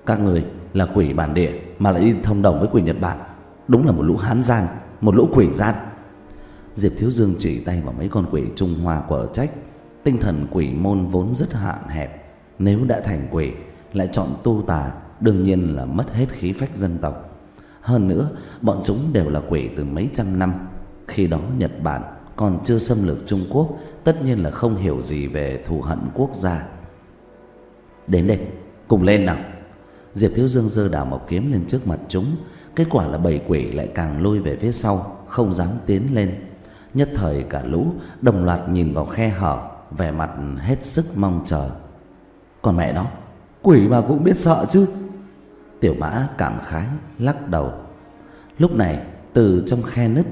Các người là quỷ bản địa mà lại đi thông đồng với quỷ Nhật Bản, đúng là một lũ hán gian, một lũ quỷ gian. Diệp Thiếu Dương chỉ tay vào mấy con quỷ Trung Hoa của trách, tinh thần quỷ môn vốn rất hạn hẹp, nếu đã thành quỷ lại chọn tu tà, đương nhiên là mất hết khí phách dân tộc. Hơn nữa, bọn chúng đều là quỷ từ mấy trăm năm. Khi đó Nhật Bản còn chưa xâm lược Trung Quốc, tất nhiên là không hiểu gì về thù hận quốc gia. Đến đây, cùng lên nào. Diệp Thiếu Dương giơ đào mộc kiếm lên trước mặt chúng, kết quả là bầy quỷ lại càng lùi về phía sau, không dám tiến lên. Nhất thời cả lũ đồng loạt nhìn vào khe hở, vẻ mặt hết sức mong chờ. Còn mẹ nó, quỷ mà cũng biết sợ chứ. Tiểu Mã cảm khái lắc đầu. Lúc này, từ trong khe nứt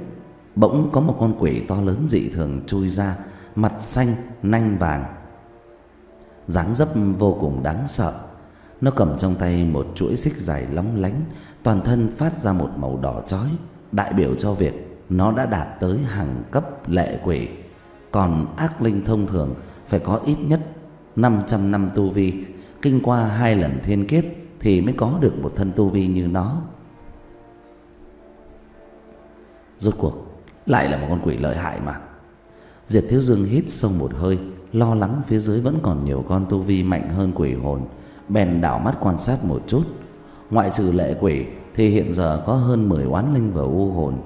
bỗng có một con quỷ to lớn dị thường chui ra, mặt xanh nanh vàng. Dáng dấp vô cùng đáng sợ. Nó cầm trong tay một chuỗi xích dài lóng lánh, toàn thân phát ra một màu đỏ chói, đại biểu cho việc nó đã đạt tới hàng cấp lệ quỷ. Còn ác linh thông thường phải có ít nhất 500 năm tu vi, kinh qua hai lần thiên kiếp thì mới có được một thân tu vi như nó. Rốt cuộc lại là một con quỷ lợi hại mà. Diệp Thiếu Dương hít sâu một hơi, lo lắng phía dưới vẫn còn nhiều con tu vi mạnh hơn quỷ hồn, bèn đảo mắt quan sát một chút. Ngoại trừ lệ quỷ thì hiện giờ có hơn 10 oán linh và u hồn,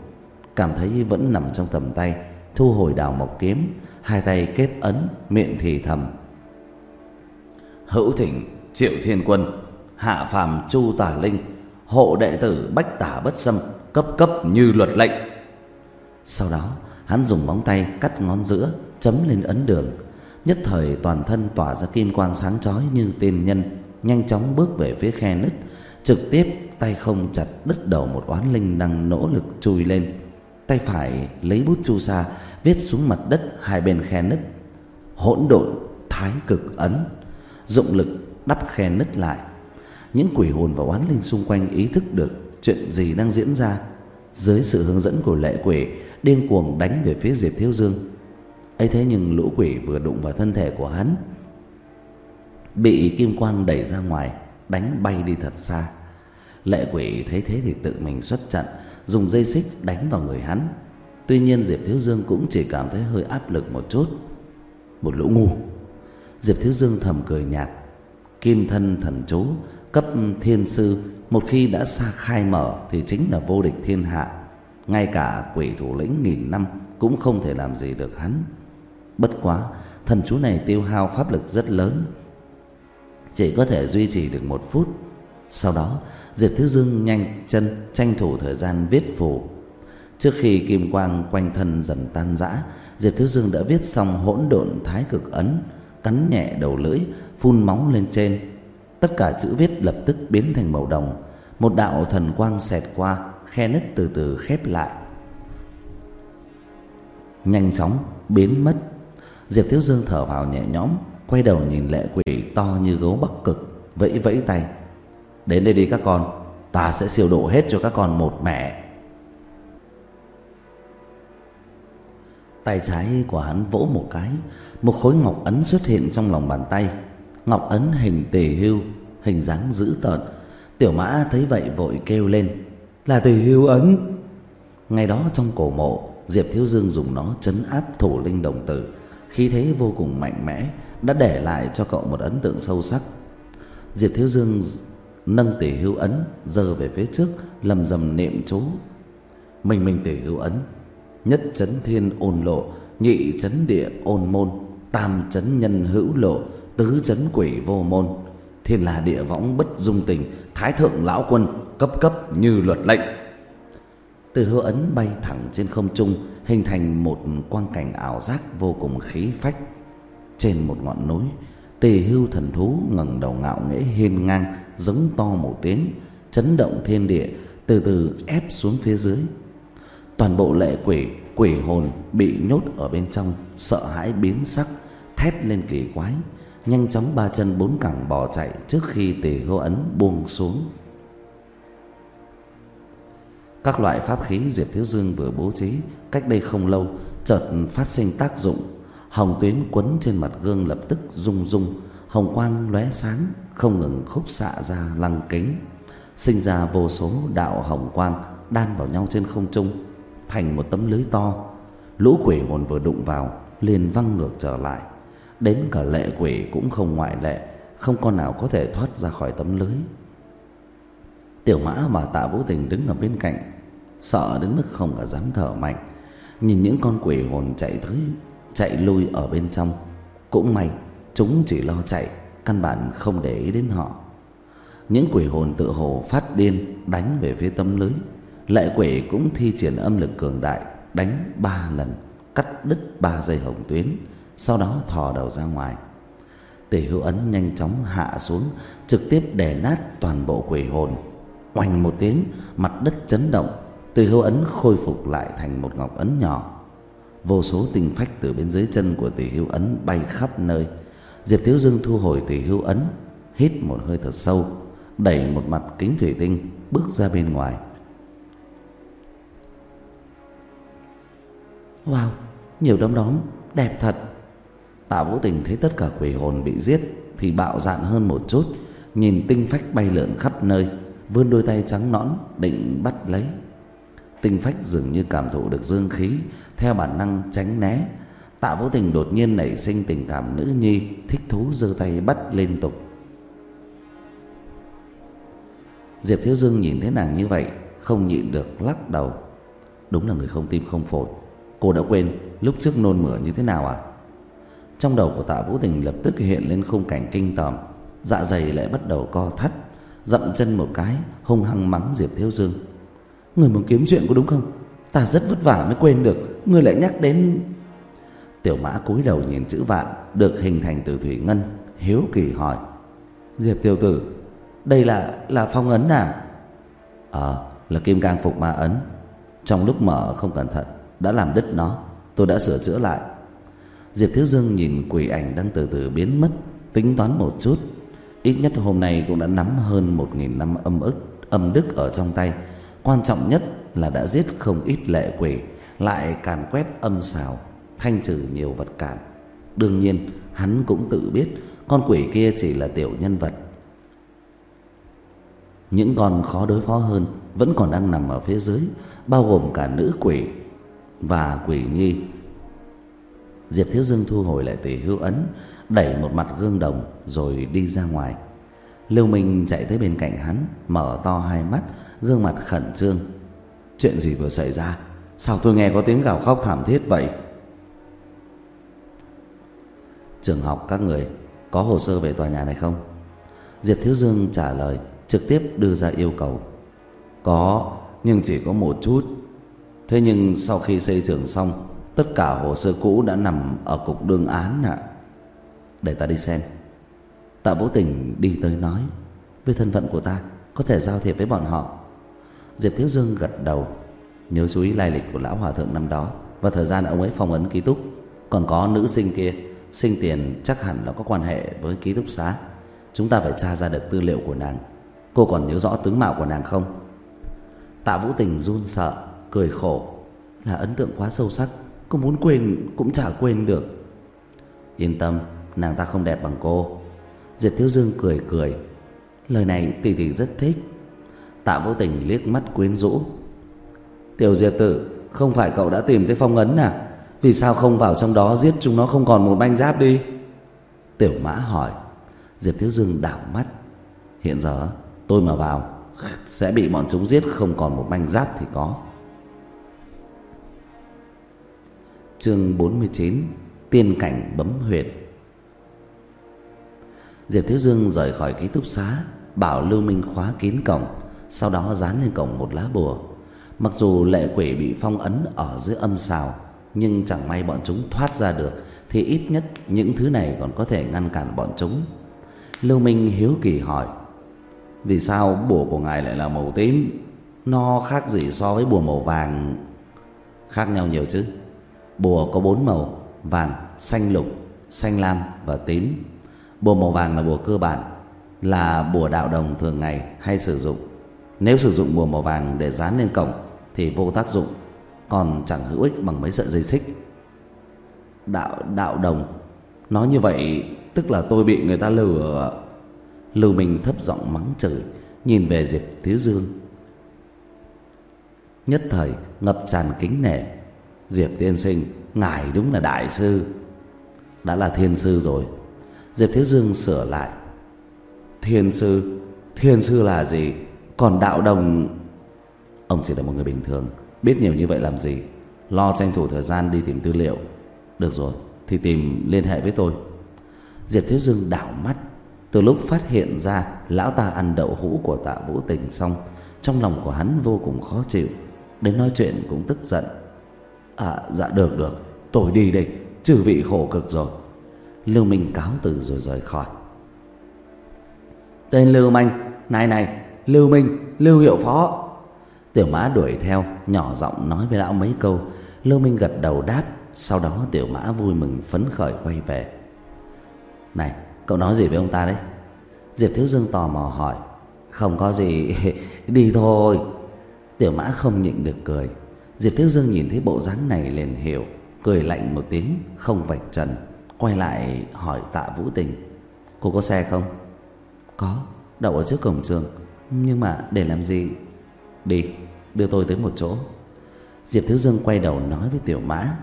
cảm thấy vẫn nằm trong tầm tay, thu hồi đào mộc kiếm, hai tay kết ấn, miệng thì thầm: Hữu Thịnh, Triệu Thiên Quân, hạ phàm Chu Tả Linh, hộ đệ tử Bách Tả Bất Xâm, cấp cấp như luật lệnh. Sau đó, hắn dùng móng tay cắt ngón giữa, chấm lên ấn đường. Nhất thời toàn thân tỏa ra kim quang sáng chói như tiên nhân, nhanh chóng bước về phía khe nứt, trực tiếp tay không chặt đứt đầu một oán linh đang nỗ lực chui lên. Tay phải lấy bút chu sa viết xuống mặt đất hai bên khe nứt. Hỗn độn thái cực ấn, dụng lực đắp khe nứt lại. Những quỷ hồn và oán linh xung quanh ý thức được chuyện gì đang diễn ra. Dưới sự hướng dẫn của lệ quỷ, điên cuồng đánh về phía Diệp Thiếu Dương. ấy thế nhưng lũ quỷ vừa đụng vào thân thể của hắn, bị kim quang đẩy ra ngoài, đánh bay đi thật xa. Lệ quỷ thấy thế thì tự mình xuất trận, dùng dây xích đánh vào người hắn. Tuy nhiên Diệp Thiếu Dương cũng chỉ cảm thấy hơi áp lực một chút. Một lũ ngu. Diệp Thiếu Dương thầm cười nhạt. Kim thân thần chú cấp thiên sư một khi đã xa khai mở thì chính là vô địch thiên hạ ngay cả quỷ thủ lĩnh nghìn năm cũng không thể làm gì được hắn. Bất quá, thần chú này tiêu hao pháp lực rất lớn, chỉ có thể duy trì được một phút. Sau đó, Diệp Thiếu Dương nhanh chân tranh thủ thời gian viết phù. Trước khi kim quang quanh thân dần tan rã, Diệp Thiếu Dương đã viết xong hỗn độn thái cực ấn, cắn nhẹ đầu lưỡi phun máu lên trên. Tất cả chữ viết lập tức biến thành màu đồng. Một đạo thần quang xẹt qua khe nứt từ từ khép lại. Nhanh chóng biến mất. Diệp thiếu dương thở vào nhẹ nhõm quay đầu nhìn lệ quỷ to như gấu bắc cực vẫy vẫy tay đến đây đi các con, ta sẽ siêu độ hết cho các con một mẹ. Tay trái của hắn vỗ một cái, một khối ngọc ấn xuất hiện trong lòng bàn tay. Ngọc ấn hình tề hưu, hình dáng dữ tợn. Tiểu mã thấy vậy vội kêu lên, là tề hưu ấn. Ngay đó trong cổ mộ, diệp thiếu dương dùng nó chấn áp thủ linh đồng tử. Khí thế vô cùng mạnh mẽ, đã để lại cho cậu một ấn tượng sâu sắc. Diệp thiếu dương nâng tỷ hưu ấn giơ về phía trước, lầm rầm niệm chú. Mình mình tỷ hưu ấn, nhất chấn thiên ôn lộ, nhị chấn địa ôn môn, tam chấn nhân hữu lộ, tứ chấn quỷ vô môn. Thiên là địa võng bất dung tình, thái thượng lão quân, cấp cấp như luật lệnh. Từ hữu ấn bay thẳng trên không trung, hình thành một quang cảnh ảo giác vô cùng khí phách. Trên một ngọn núi, tề hưu thần thú ngẩng đầu ngạo nghễ hiên ngang giống to một tiếng, chấn động thiên địa, từ từ ép xuống phía dưới. Toàn bộ lệ quỷ quỷ hồn bị nhốt ở bên trong, sợ hãi biến sắc, thét lên kỳ quái, nhanh chóng ba chân bốn cẳng bỏ chạy trước khi tỳ hô ấn buông xuống. Các loại pháp khí diệp thiếu dương vừa bố trí cách đây không lâu, chợt phát sinh tác dụng. Hồng tuyến quấn trên mặt gương lập tức rung rung hồng quang lóe sáng, không ngừng khúc xạ ra lăng kính. Sinh ra vô số đạo hồng quang đan vào nhau trên không trung, thành một tấm lưới to. Lũ quỷ hồn vừa đụng vào, liền văng ngược trở lại. Đến cả lệ quỷ cũng không ngoại lệ, không con nào có thể thoát ra khỏi tấm lưới. Tiểu mã và tạ vũ tình đứng ở bên cạnh, sợ đến mức không cả dám thở mạnh. Nhìn những con quỷ hồn chạy tới, chạy lui ở bên trong. Cũng may chúng chỉ lo chạy, căn bản không để ý đến họ. Những quỷ hồn tự hồ phát điên đánh về phía tấm lưới. Lệ quỷ cũng thi triển âm lực cường đại, đánh ba lần, cắt đứt ba dây hồng tuyến, sau đó thò đầu ra ngoài. Tỷ hữu ấn nhanh chóng hạ xuống, trực tiếp đè nát toàn bộ quỷ hồn. Oanh một tiếng, mặt đất chấn động tỷ hữu ấn khôi phục lại thành một ngọc ấn nhỏ. Vô số tinh phách từ bên dưới chân của tỷ hữu ấn bay khắp nơi diệp thiếu dương thu hồi tỷ hữu ấn hít một hơi thật sâu đẩy một mặt kính thủy tinh bước ra bên ngoài. Wow nhiều đom đóm đẹp thật. Tạ vũ tình thấy tất cả quỷ hồn bị giết thì bạo dạn hơn một chút nhìn tinh phách bay lượn khắp nơi vươn đôi tay trắng nõn định bắt lấy. Tinh phách dường như cảm thụ được dương khí theo bản năng tránh né tạ vũ tình đột nhiên nảy sinh tình cảm nữ nhi, thích thú giơ tay bắt liên tục. Diệp thiếu dương nhìn thấy nàng như vậy, không nhịn được lắc đầu. Đúng là người không tim không phổi cô đã quên lúc trước nôn mửa như thế nào à? Trong đầu của tạ vũ tình lập tức hiện lên khung cảnh kinh tởm. Dạ dày lại bắt đầu co thắt, dậm chân một cái, hung hăng mắng diệp thiếu dương. Người muốn kiếm chuyện có đúng không? Ta rất vất vả mới quên được, người lại nhắc đến tiểu mã cúi đầu nhìn chữ vạn, được hình thành từ thủy ngân, hiếu kỳ hỏi. Diệp tiểu tử, đây là là phong ấn à? Ờ là kim cang phục ma ấn. Trong lúc mở không cẩn thận, đã làm đứt nó, tôi đã sửa chữa lại. Diệp thiếu dương nhìn quỷ ảnh đang từ từ biến mất, tính toán một chút. Ít nhất hôm nay cũng đã nắm hơn một nghìn năm âm ức, âm đức ở trong tay. Quan trọng nhất là đã giết không ít lệ quỷ, lại càn quét âm xào thanh trừ nhiều vật cản. Đương nhiên, hắn cũng tự biết con quỷ kia chỉ là tiểu nhân vật. Những con khó đối phó hơn vẫn còn đang nằm ở phía dưới, bao gồm cả nữ quỷ và quỷ nghi. diệp thiếu dương thu hồi lại tỷ hưu ấn, đẩy một mặt gương đồng rồi đi ra ngoài. Lưu minh chạy tới bên cạnh hắn, mở to hai mắt, gương mặt khẩn trương. Chuyện gì vừa xảy ra? Sao tôi nghe có tiếng gào khóc thảm thiết vậy? Trường học các người có hồ sơ về tòa nhà này không? Diệp thiếu dương trả lời, trực tiếp đưa ra yêu cầu. Có, nhưng chỉ có một chút. Thế nhưng sau khi xây trường xong, tất cả hồ sơ cũ đã nằm ở cục đương án ạ. Để ta đi xem. Tạ Vũ Tình đi tới nói, Với thân phận của ta, Có thể giao thiệp với bọn họ. Diệp Thiếu Dương gật đầu. Nhớ chú ý lai lịch của lão hòa thượng năm đó Và thời gian ông ấy phong ấn ký túc. Còn có nữ sinh kia Sinh tiền chắc hẳn là có quan hệ với ký túc xá. Chúng ta phải tra ra được tư liệu của nàng. Cô còn nhớ rõ tướng mạo của nàng không? Tạ Vũ Tình run sợ, Cười khổ. Là ấn tượng quá sâu sắc, Cô muốn quên cũng chả quên được. Yên tâm, Nàng ta không đẹp bằng cô. Diệp Thiếu Dương cười cười. Lời này tỷ tỷ rất thích. Tạ Vũ Tình liếc mắt quyến rũ. Tiểu Diệp Tử, Không phải cậu đã tìm thấy phong ấn à? Vì sao không vào trong đó giết chúng nó không còn một manh giáp đi? Tiểu Mã hỏi. Diệp Thiếu Dương đảo mắt. Hiện giờ, tôi mà vào, Sẽ bị bọn chúng giết không còn một manh giáp thì có. Chương 49 Tiên cảnh bấm huyệt. Diệp Thiếu Dương rời khỏi ký túc xá, Bảo Lưu Minh khóa kín cổng, Sau đó dán lên cổng một lá bùa. Mặc dù lệ quỷ bị phong ấn ở dưới âm xào nhưng chẳng may bọn chúng thoát ra được Thì ít nhất những thứ này còn có thể ngăn cản bọn chúng. Lưu Minh hiếu kỳ hỏi Vì sao bùa của ngài lại là màu tím? Nó khác gì so với bùa màu vàng? Khác nhau nhiều chứ. Bùa có bốn màu Vàng, xanh lục, xanh lam và tím. Bùa màu vàng là bùa cơ bản Là bùa đạo đồng thường ngày hay sử dụng. Nếu sử dụng bùa màu vàng để dán lên cổng Thì vô tác dụng. Còn chẳng hữu ích bằng mấy sợi dây xích. Đạo đạo đồng. Nói như vậy, Tức là tôi bị người ta lừa Lưu Minh thấp giọng mắng chửi, Nhìn về Diệp Thiếu Dương. Nhất thời, ngập tràn kính nể. Diệp tiên sinh, Ngài đúng là đại sư. Đã là thiên sư rồi. Diệp Thiếu Dương sửa lại. Thiên sư Thiên sư là gì? Còn đạo đồng? Ông chỉ là một người bình thường. Biết nhiều như vậy làm gì? Lo tranh thủ thời gian đi tìm tư liệu. Được rồi, Thì tìm liên hệ với tôi. Diệp Thiếu Dương đảo mắt. Từ lúc phát hiện ra Lão ta ăn đậu hũ của tạ vũ tình xong, Trong lòng của hắn vô cùng khó chịu. Đến nói chuyện cũng tức giận. À dạ được được. Tôi đi đây, Trừ vị khổ cực rồi. Lưu Minh cáo từ rồi rời khỏi. Tên Lưu Minh, Này này, Lưu Minh, Lưu Hiệu Phó. Tiểu Mã đuổi theo Nhỏ giọng nói với lão mấy câu. Lưu Minh gật đầu đáp Sau đó Tiểu Mã vui mừng phấn khởi quay về. Này cậu nói gì với ông ta đấy? Diệp Thiếu Dương tò mò hỏi. Không có gì Đi thôi. Tiểu Mã không nhịn được cười. Diệp Thiếu Dương nhìn thấy bộ dáng này liền hiểu Cười lạnh một tiếng Không vạch trần Quay lại hỏi tạ Vũ Tình. Cô có xe không? Có, đậu ở trước cổng trường Nhưng mà để làm gì? Đi, đưa tôi tới một chỗ. Diệp Thiếu Dương quay đầu nói với Tiểu Mã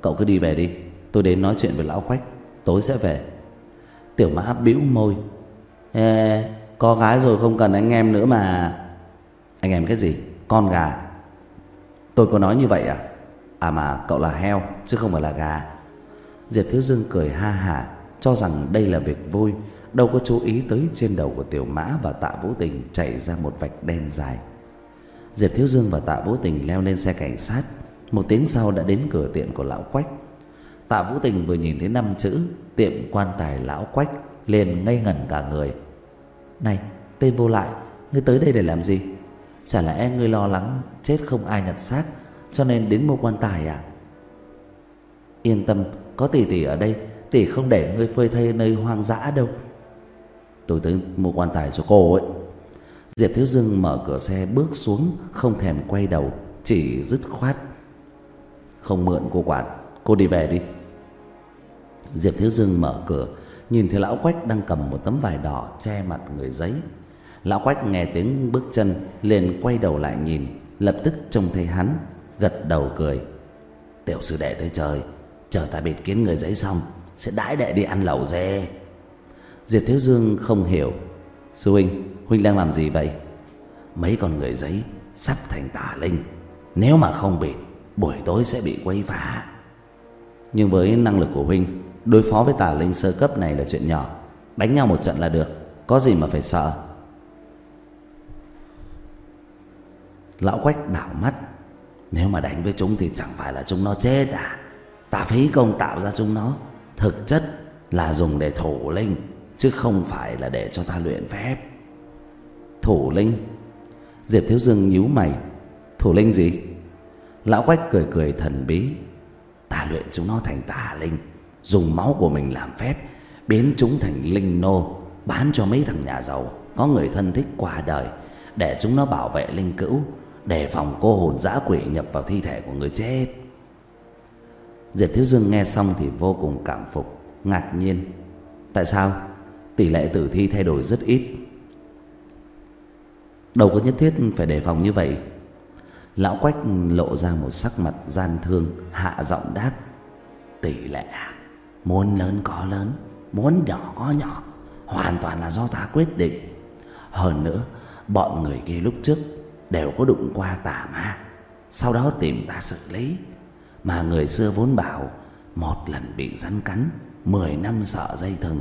Cậu cứ đi về đi Tôi đến nói chuyện với Lão Quách Tối sẽ về. Tiểu Mã bĩu môi Ê, có gái rồi không cần anh em nữa mà. Anh em cái gì? Con gà. Tôi có nói như vậy à? À mà cậu là heo chứ không phải là gà. Diệp Thiếu Dương cười ha hả Cho rằng đây là việc vui Đâu có chú ý tới trên đầu của Tiểu Mã và Tạ Vũ Tình chạy ra một vạch đen dài. Diệp Thiếu Dương và Tạ Vũ Tình leo lên xe cảnh sát. Một tiếng sau đã đến cửa tiệm của Lão Quách. Tạ Vũ Tình vừa nhìn thấy năm chữ, Tiệm quan tài Lão Quách, liền ngây ngẩn cả người. Này, tên vô lại, Ngươi tới đây để làm gì? Chả lẽ ngươi lo lắng chết không ai nhặt xác, Cho nên đến mua quan tài à? Yên tâm, Có tỷ tỷ ở đây, Tỷ không để ngươi phơi thây nơi hoang dã đâu. Tôi tới mua quan tài cho cô ấy. Diệp Thiếu Dương mở cửa xe bước xuống, Không thèm quay đầu, Chỉ dứt khoát. Không mượn cô quản, Cô đi về đi. Diệp Thiếu Dương mở cửa, Nhìn thấy lão Quách đang cầm một tấm vải đỏ Che mặt người giấy. Lão Quách nghe tiếng bước chân, liền quay đầu lại nhìn, Lập tức trông thấy hắn, Gật đầu cười. Tiểu sư đệ tới trời Chờ ta bịt kiến người giấy xong, Sẽ đãi đệ đi ăn lẩu dê. Diệp Thiếu Dương không hiểu. Sư huynh Huynh đang làm gì vậy? Mấy con người giấy sắp thành tà linh. Nếu mà không bịt Buổi tối sẽ bị quấy phá. Nhưng với năng lực của Huynh, Đối phó với tà linh sơ cấp này là chuyện nhỏ. Đánh nhau một trận là được, Có gì mà phải sợ. Lão Quách đảo mắt. Nếu mà đánh với chúng thì chẳng phải là chúng nó chết à? Ta phí công tạo ra chúng nó, Thực chất là dùng để thủ linh, chứ không phải là để cho ta luyện phép thủ linh. Diệp thiếu dương nhíu mày. Thủ linh gì? Lão quách cười cười thần bí. Ta luyện chúng nó thành tà linh, dùng máu của mình làm phép, biến chúng thành linh nô, bán cho mấy thằng nhà giàu, có người thân thích qua đời, để chúng nó bảo vệ linh cữu, đề phòng cô hồn dã quỷ nhập vào thi thể của người chết. Diệp thiếu dương nghe xong thì vô cùng cảm phục, ngạc nhiên. Tại sao? Tỷ lệ tử thi thay đổi rất ít đâu có nhất thiết phải đề phòng như vậy. Lão quách lộ ra một sắc mặt gian thương, hạ giọng đáp. Tỷ lệ à muốn lớn có lớn, muốn nhỏ có nhỏ, hoàn toàn là do ta quyết định. Hơn nữa, bọn người kia lúc trước đều có đụng qua tà ma, sau đó tìm ta xử lý. Mà người xưa vốn bảo, một lần bị rắn cắn, mười năm sợ dây thừng,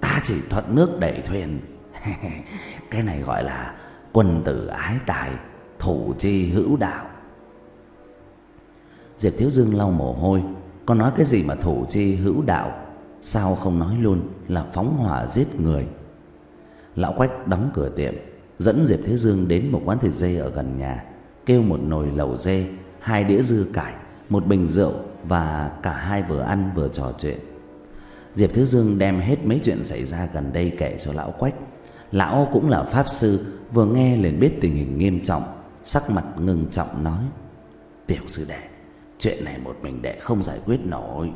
ta chỉ thuận nước đẩy thuyền. Cái này gọi là quân tử ái tài, thủ chi hữu đạo. Diệp thiếu dương lau mồ hôi có nói cái gì mà thủ chi hữu đạo? Sao không nói luôn là phóng hỏa giết người? Lão quách đóng cửa tiệm, dẫn diệp thế dương đến một quán thịt dê ở gần nhà, kêu một nồi lẩu dê, hai đĩa dưa cải, một bình rượu và cả hai vừa ăn vừa trò chuyện. Diệp thiếu dương đem hết mấy chuyện xảy ra gần đây kể cho lão quách lão cũng là pháp sư, vừa nghe liền biết tình hình nghiêm trọng, sắc mặt ngưng trọng nói, tiểu sư đệ, chuyện này một mình đệ không giải quyết nổi.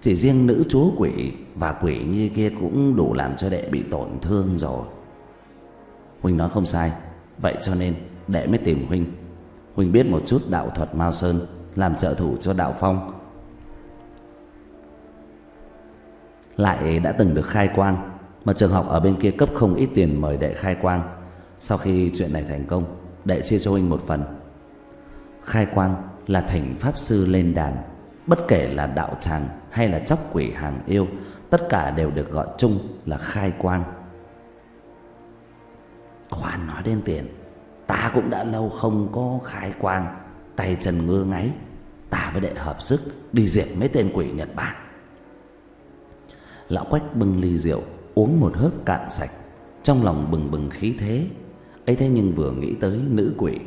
Chỉ riêng nữ chúa quỷ và quỷ như kia cũng đủ làm cho đệ bị tổn thương rồi. Huynh nói không sai, vậy cho nên đệ mới tìm huynh huynh biết một chút đạo thuật mao sơn, làm trợ thủ cho đạo phong. Lại đã từng được khai quang mà trường học ở bên kia cấp không ít tiền mời đệ khai quang. Sau khi chuyện này thành công đệ chia cho huynh một phần. Khai quang là thỉnh pháp sư lên đàn, bất kể là đạo tràng hay là chóc quỷ hàng yêu, tất cả đều được gọi chung là khai quang. Khoan nói đến tiền, ta cũng đã lâu không có khai quang. Tay chân ngơ ngáy, ta với đệ hợp sức đi diệt mấy tên quỷ nhật bản. Lão quách bưng ly rượu uống một hớp cạn sạch. Trong lòng bừng bừng khí thế. Ấy thế nhưng vừa nghĩ tới nữ quỷ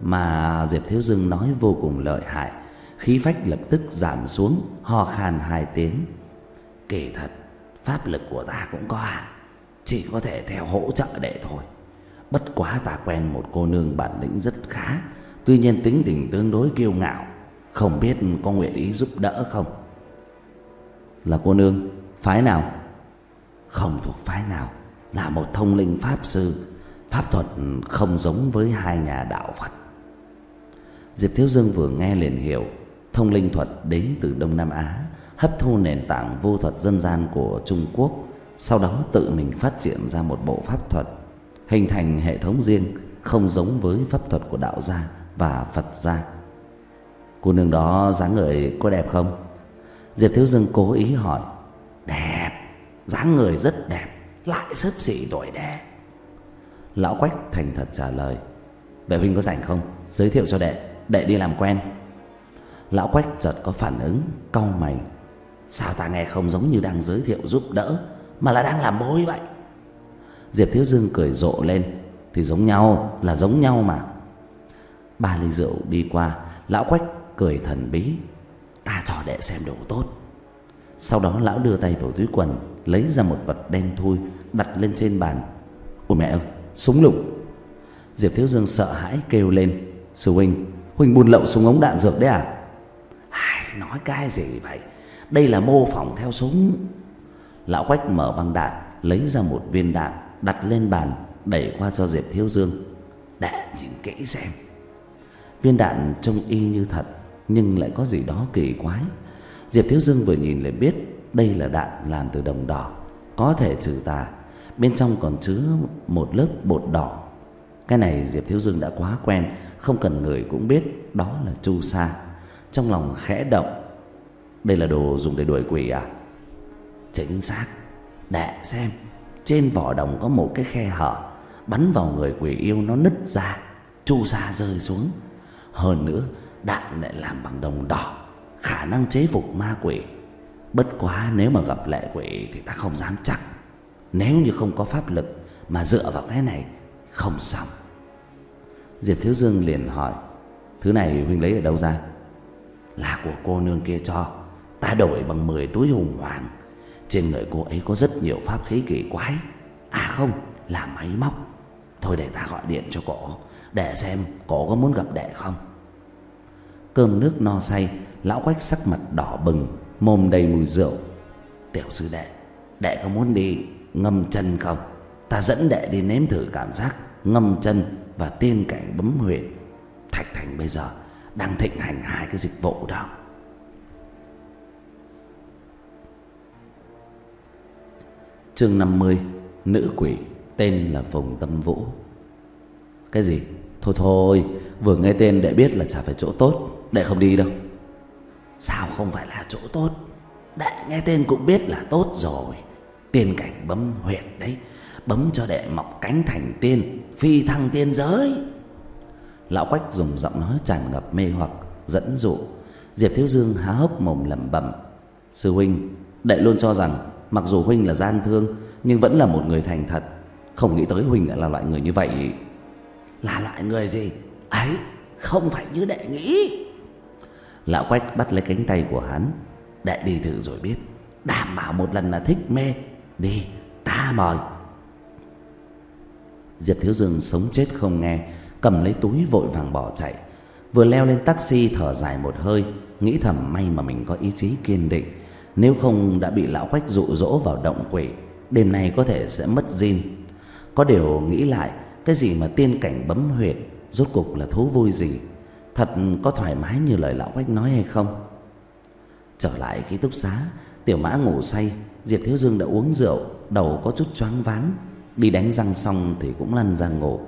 mà diệp thiếu dương nói vô cùng lợi hại. Khí phách lập tức giảm xuống, ho khan hai tiếng. Kỳ thật, pháp lực của ta cũng có hạn, chỉ có thể theo hỗ trợ đệ thôi. Bất quá ta quen một cô nương bản lĩnh rất khá, tuy nhiên tính tình tương đối kiêu ngạo, không biết có nguyện ý giúp đỡ không? Là cô nương, phái nào? Không thuộc phái nào, là một thông linh pháp sư. Pháp thuật không giống với hai nhà đạo phật. Diệp thiếu dương vừa nghe liền hiểu, thông linh thuật đến từ đông nam á, hấp thu nền tảng vô thuật dân gian của trung quốc, sau đó tự mình phát triển ra một bộ pháp thuật, hình thành hệ thống riêng, không giống với pháp thuật của đạo gia và phật gia. Cô nương đó dáng người có đẹp không? Diệp thiếu dương cố ý hỏi. Đẹp dáng người rất đẹp, lại sấp xỉ tuổi đẻ. Lão quách thành thật trả lời vậy huynh có rảnh không? Giới thiệu cho đệ đệ đi làm quen. Lão quách chợt có phản ứng, cau mày. Sao ta nghe không giống như đang giới thiệu giúp đỡ, mà là đang làm mối vậy? Diệp thiếu dương cười rộ lên, thì giống nhau, là giống nhau mà. Ba ly rượu đi qua, lão quách cười thần bí, ta cho đệ xem đồ tốt sau đó lão đưa tay vào túi quần lấy ra một vật đen thui đặt lên trên bàn. Ôi mẹ ơi súng lục. Diệp thiếu dương sợ hãi kêu lên. Sư huynh huynh buôn lậu súng ống đạn dược đấy à? Ai, nói cái gì vậy? Đây là mô phỏng theo súng. Lão quách mở băng đạn lấy ra một viên đạn đặt lên bàn đẩy qua cho diệp thiếu dương. Để nhìn kỹ xem. Viên đạn trông y như thật nhưng lại có gì đó kỳ quái diệp thiếu dương vừa nhìn lại biết đây là đạn làm từ đồng đỏ, có thể trừ tà. Bên trong còn chứa một lớp bột đỏ. Cái này diệp thiếu dương đã quá quen, không cần người cũng biết đó là chu sa. Trong lòng khẽ động. Đây là đồ dùng để đuổi quỷ à? Chính xác. Để xem, trên vỏ đồng có một cái khe hở, bắn vào người quỷ yêu nó nứt ra, chu sa rơi xuống. Hơn nữa, đạn lại làm bằng đồng đỏ khả năng chế phục ma quỷ. Bất quá nếu mà gặp lệ quỷ thì ta không dám chắc. Nếu như không có pháp lực Mà dựa vào cái này, Không xong. Diệp Thiếu Dương liền hỏi, Thứ này huynh lấy ở đâu ra? Là của cô nương kia cho. Ta đổi bằng 10 túi hùng hoàng. Trên người cô ấy có rất nhiều pháp khí kỳ quái. À không, là máy móc. Thôi để ta gọi điện cho cổ, Để xem cổ có muốn gặp đệ không. Cơm nước no say Lão quách sắc mặt đỏ bừng, Mồm đầy mùi rượu. Tiểu sư đệ Đệ có muốn đi ngâm chân không? Ta dẫn đệ đi nếm thử cảm giác Ngâm chân và tiên cảnh bấm huyệt. Thạch Thành bây giờ Đang thịnh hành hai cái dịch vụ đó. Chương 50 Nữ quỷ, Tên là Phùng Tâm Vũ. Cái gì? Thôi thôi, Vừa nghe tên đệ biết là chả phải chỗ tốt, Đệ không đi đâu. Sao không phải là chỗ tốt? Đệ nghe tên cũng biết là tốt rồi. Tiên cảnh bấm huyệt đấy, Bấm cho đệ mọc cánh thành tiên, Phi thăng tiên giới. Lão Quách dùng giọng nói tràn ngập mê hoặc, Dẫn dụ. Diệp Thiếu Dương há hốc mồm lẩm bẩm, Sư huynh, Đệ luôn cho rằng Mặc dù huynh là gian thương, Nhưng vẫn là một người thành thật. Không nghĩ tới huynh lại là loại người như vậy. Là loại người gì? Ấy, không phải như đệ nghĩ. Lão Quách bắt lấy cánh tay của hắn. Đại đi thử rồi biết, Đảm bảo một lần là thích mê. Đi, ta mời. Diệp Thiếu Dương sống chết không nghe, Cầm lấy túi vội vàng bỏ chạy. Vừa leo lên taxi thở dài một hơi, Nghĩ thầm may mà mình có ý chí kiên định. Nếu không đã bị lão quách dụ dỗ vào động quỷ, Đêm nay có thể sẽ mất zin. Có điều nghĩ lại, Cái gì mà tiên cảnh bấm huyệt, Rốt cục là thú vui gì? Thật có thoải mái như lời lão quách nói hay không? Trở lại ký túc xá, Tiểu mã ngủ say, Diệp Thiếu Dương đã uống rượu, Đầu có chút choáng váng, Đi đánh răng xong thì cũng lăn ra ngủ.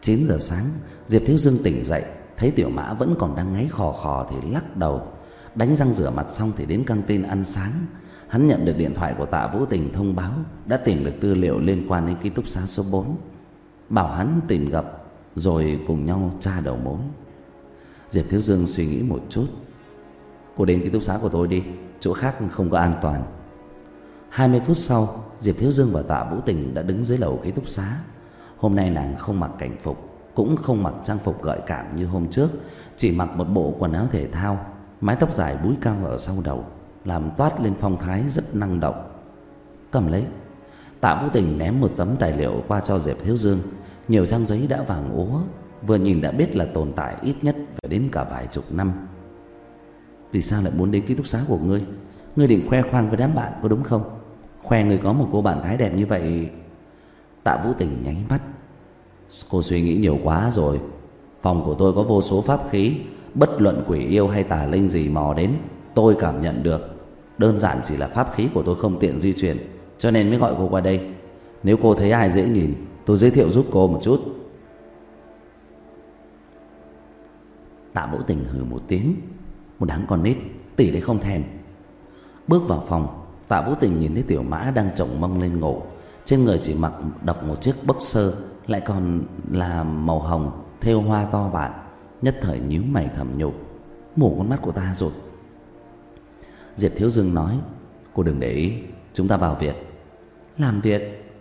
9 giờ sáng, Diệp Thiếu Dương tỉnh dậy, Thấy tiểu mã vẫn còn đang ngáy khò khò thì lắc đầu. Đánh răng rửa mặt xong thì đến căng tin ăn sáng. Hắn nhận được điện thoại của tạ Vũ Tình thông báo, Đã tìm được tư liệu liên quan đến ký túc xá số 4 Bảo hắn tìm gặp, Rồi cùng nhau tra đầu mối. Diệp Thiếu Dương suy nghĩ một chút. Cô đến ký túc xá của tôi đi, Chỗ khác không có an toàn. 20 phút sau, Diệp Thiếu Dương và Tạ Vũ Tình đã đứng dưới lầu ký túc xá. Hôm nay nàng không mặc cảnh phục, Cũng không mặc trang phục gợi cảm như hôm trước, Chỉ mặc một bộ quần áo thể thao, Mái tóc dài búi cao ở sau đầu, Làm toát lên phong thái rất năng động. Cầm lấy, Tạ Vũ Tình ném một tấm tài liệu qua cho Diệp Thiếu Dương, Nhiều trang giấy đã vàng úa. Vừa nhìn đã biết là tồn tại ít nhất phải đến cả vài chục năm. Vì sao lại muốn đến ký túc xá của ngươi? Ngươi định khoe khoang với đám bạn có đúng không? Khoe ngươi có một cô bạn gái đẹp như vậy, Tạ Vũ Tình nháy mắt. Cô suy nghĩ nhiều quá rồi. Phòng của tôi có vô số pháp khí, Bất luận quỷ yêu hay tà linh gì mò đến, Tôi cảm nhận được. Đơn giản chỉ là pháp khí của tôi không tiện di chuyển, Cho nên mới gọi cô qua đây. Nếu cô thấy ai dễ nhìn, Tôi giới thiệu giúp cô một chút. Tạ Vũ Tình hừ một tiếng. Một đám con nít Tỷ đấy không thèm. Bước vào phòng, Tạ Vũ Tình nhìn thấy Tiểu Mã đang trồng mông lên ngủ. Trên người chỉ mặc độc một chiếc boxer Lại còn là màu hồng theo hoa to bản, Nhất thời nhíu mày thầm nhục Mổ con mắt của ta rồi. Diệp Thiếu Dương nói, Cô đừng để ý, Chúng ta vào việc Làm việc?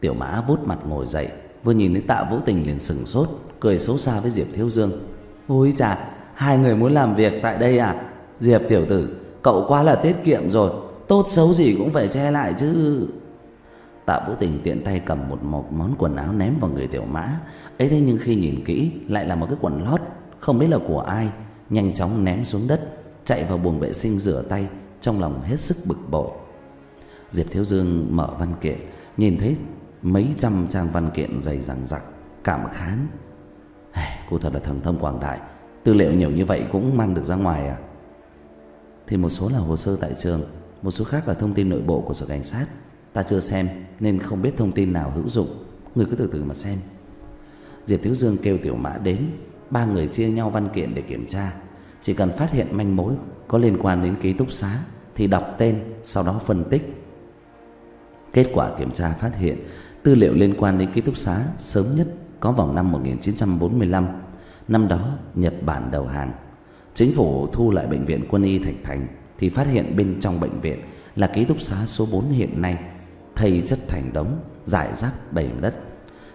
Tiểu Mã vút mặt ngồi dậy, Vừa nhìn thấy Tạ Vũ Tình liền sừng sốt, Cười xấu xa với Diệp Thiếu Dương. Ôi chà Hai người muốn làm việc tại đây à? Diệp tiểu tử Cậu quá là tiết kiệm rồi Tốt xấu gì cũng phải che lại chứ. Tạ Vũ Tình tiện tay cầm một, một món quần áo ném vào người tiểu mã. Ấy thế nhưng khi nhìn kỹ Lại là một cái quần lót Không biết là của ai Nhanh chóng ném xuống đất Chạy vào buồng vệ sinh rửa tay Trong lòng hết sức bực bội. Diệp Thiếu Dương mở văn kiện Nhìn thấy mấy trăm trang văn kiện dày dằng dặc Cảm khán. Cô thật là thần thông quảng đại. Tư liệu nhiều như vậy cũng mang được ra ngoài à? Thì một số là hồ sơ tại trường, Một số khác là thông tin nội bộ của sở cảnh sát. Ta chưa xem nên không biết thông tin nào hữu dụng. Người cứ từ từ mà xem. Diệp Thiếu Dương kêu Tiểu Mã đến. Ba người chia nhau văn kiện để kiểm tra. Chỉ cần phát hiện manh mối Có liên quan đến ký túc xá Thì đọc tên, sau đó phân tích. Kết quả kiểm tra phát hiện Tư liệu liên quan đến ký túc xá Sớm nhất có vào năm 1945 Năm đó Nhật Bản đầu hàng Chính phủ thu lại bệnh viện quân y Thạch Thành thì phát hiện bên trong bệnh viện là ký túc xá số 4 hiện nay, thầy chất thành đống, rải rác đầy đất.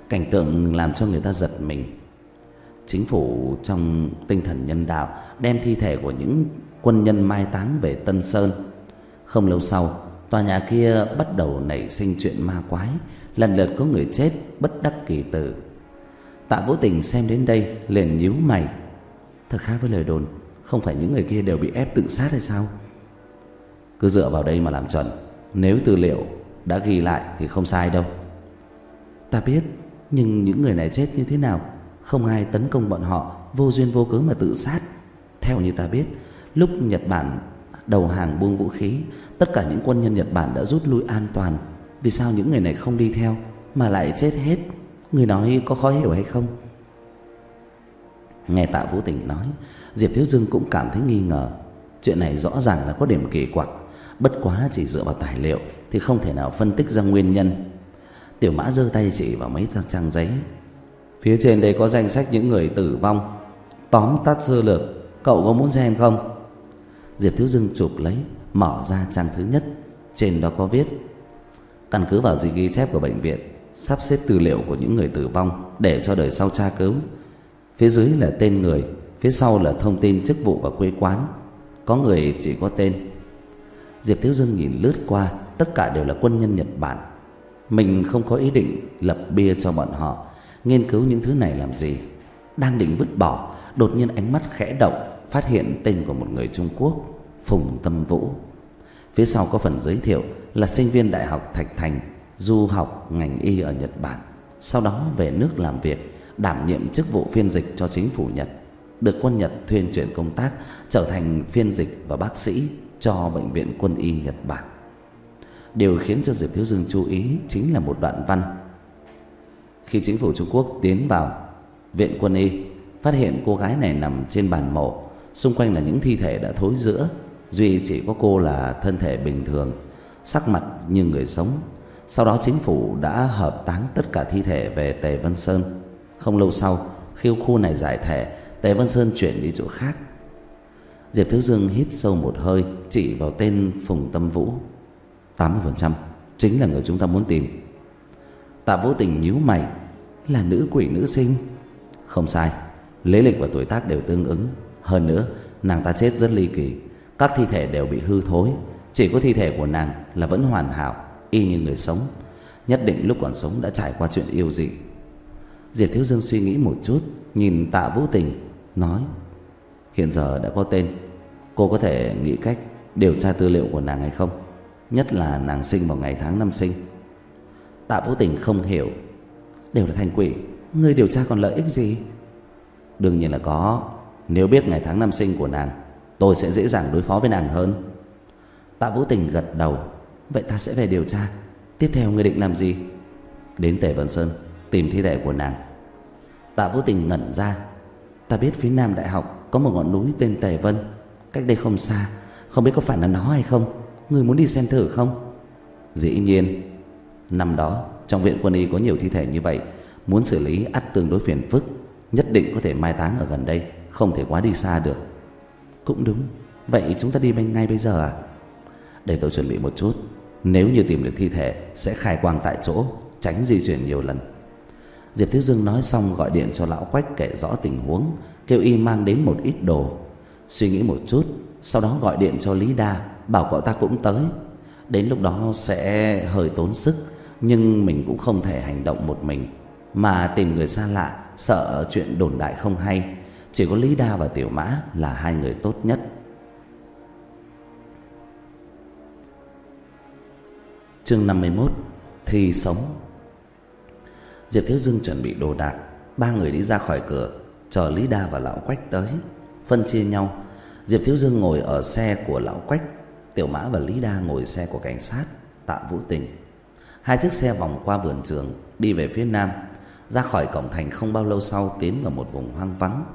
Cảnh tượng làm cho người ta giật mình. Chính phủ trong tinh thần nhân đạo đem thi thể của những quân nhân mai táng về Tân Sơn. Không lâu sau, tòa nhà kia bắt đầu nảy sinh chuyện ma quái, lần lượt có người chết bất đắc kỳ tử. Tạ Vũ Tình xem đến đây liền nhíu mày. Thật khác với lời đồn, không phải những người kia đều bị ép tự sát hay sao? Cứ dựa vào đây mà làm chuẩn, nếu tư liệu đã ghi lại thì không sai đâu. Ta biết, nhưng những người này chết như thế nào? Không ai tấn công bọn họ vô duyên vô cớ mà tự sát. Theo như ta biết, lúc Nhật Bản đầu hàng buông vũ khí, tất cả những quân nhân Nhật Bản đã rút lui an toàn. Vì sao những người này không đi theo mà lại chết hết? Người nói có khó hiểu hay không? Nghe Tạ Vũ Tình nói, Diệp Thiếu Dương cũng cảm thấy nghi ngờ. Chuyện này rõ ràng là có điểm kỳ quặc, bất quá chỉ dựa vào tài liệu thì không thể nào phân tích ra nguyên nhân. Tiểu Mã giơ tay chỉ vào mấy trang giấy. Phía trên đây có danh sách những người tử vong, tóm tắt sơ lược, cậu có muốn xem không? Diệp Thiếu Dương chụp lấy, mở ra trang thứ nhất, trên đó có viết: Căn cứ vào gì ghi chép của bệnh viện, sắp xếp tư liệu của những người tử vong để cho đời sau tra cứu. Phía dưới là tên người, phía sau là thông tin chức vụ và quê quán. Có người chỉ có tên. Diệp Thiếu Dương nhìn lướt qua, tất cả đều là quân nhân Nhật Bản. Mình không có ý định lập bia cho bọn họ, nghiên cứu những thứ này làm gì. Đang định vứt bỏ, đột nhiên ánh mắt khẽ động, phát hiện tên của một người Trung Quốc, Phùng Tâm Vũ. Phía sau có phần giới thiệu là sinh viên Đại học Thạch Thành, du học ngành y ở Nhật Bản, sau đó về nước làm việc, đảm nhiệm chức vụ phiên dịch cho chính phủ Nhật, được quân Nhật thuyên chuyển công tác trở thành phiên dịch và bác sĩ cho bệnh viện quân y Nhật Bản. Điều khiến cho Diệp Thiếu Dương chú ý chính là một đoạn văn. Khi chính phủ Trung Quốc tiến vào viện quân y, phát hiện cô gái này nằm trên bàn mổ, xung quanh là những thi thể đã thối rữa, duy chỉ có cô là thân thể bình thường, sắc mặt như người sống. Sau đó chính phủ đã hợp táng tất cả thi thể về Tề Vân Sơn. Không lâu sau, khi khu này giải thể, Tề Vân Sơn chuyển đi chỗ khác. Diệp Thiếu Dương hít sâu một hơi, chỉ vào tên Phùng Tâm Vũ. 80% chính là người chúng ta muốn tìm. Tạ Vũ Tình nhíu mày, là nữ quỷ nữ sinh. Không sai, lý lịch và tuổi tác đều tương ứng. Hơn nữa, nàng ta chết rất ly kỳ, các thi thể đều bị hư thối, chỉ có thi thể của nàng là vẫn hoàn hảo, y như người sống. Nhất định lúc còn sống đã trải qua chuyện yêu dị. Diệp Thiếu Dương suy nghĩ một chút, nhìn Tạ Vũ Tình, nói: "Hiện giờ đã có tên, cô có thể nghĩ cách điều tra tư liệu của nàng hay không? Nhất là nàng sinh vào ngày tháng năm sinh." Tạ Vũ Tình không hiểu, đều là thành quỷ, người điều tra còn lợi ích gì? Đương nhiên là có, nếu biết ngày tháng năm sinh của nàng, tôi sẽ dễ dàng đối phó với nàng hơn. Tạ Vũ Tình gật đầu, vậy ta sẽ về điều tra. Tiếp theo ngươi định làm gì? Đến Tề Vân Sơn tìm thi thể của nàng. Tạ vô Tình ngẩn ra, ta biết phía Nam Đại học có một ngọn núi tên Tề Vân, cách đây không xa, không biết có phải là nó hay không? Ngươi muốn đi xem thử không? Dĩ nhiên, năm đó trong viện quân y có nhiều thi thể như vậy, muốn xử lý ắt tương đối phiền phức, nhất định có thể mai táng ở gần đây, không thể quá đi xa được. Cũng đúng, vậy chúng ta đi bên ngay bây giờ à? Để tôi chuẩn bị một chút, nếu như tìm được thi thể sẽ khai quang tại chỗ, tránh di chuyển nhiều lần. Diệp Thiếu Dương nói xong gọi điện cho lão Quách kể rõ tình huống, kêu y mang đến một ít đồ. Suy nghĩ một chút, sau đó gọi điện cho Lý Đa, bảo cậu ta cũng tới. Đến lúc đó sẽ hơi tốn sức, nhưng mình cũng không thể hành động một mình, mà tìm người xa lạ, sợ chuyện đồn đại không hay. Chỉ có Lý Đa và Tiểu Mã là hai người tốt nhất. Chương 51: Thi sống. Diệp Thiếu Dương chuẩn bị đồ đạc, ba người đi ra khỏi cửa, chờ Lý Đa và lão Quách tới, phân chia nhau. Diệp Thiếu Dương ngồi ở xe của lão Quách, Tiểu Mã và Lý Đa ngồi xe của cảnh sát Tạ Vũ Tình. Hai chiếc xe vòng qua vườn trường, đi về phía nam, ra khỏi cổng thành không bao lâu sau tiến vào một vùng hoang vắng.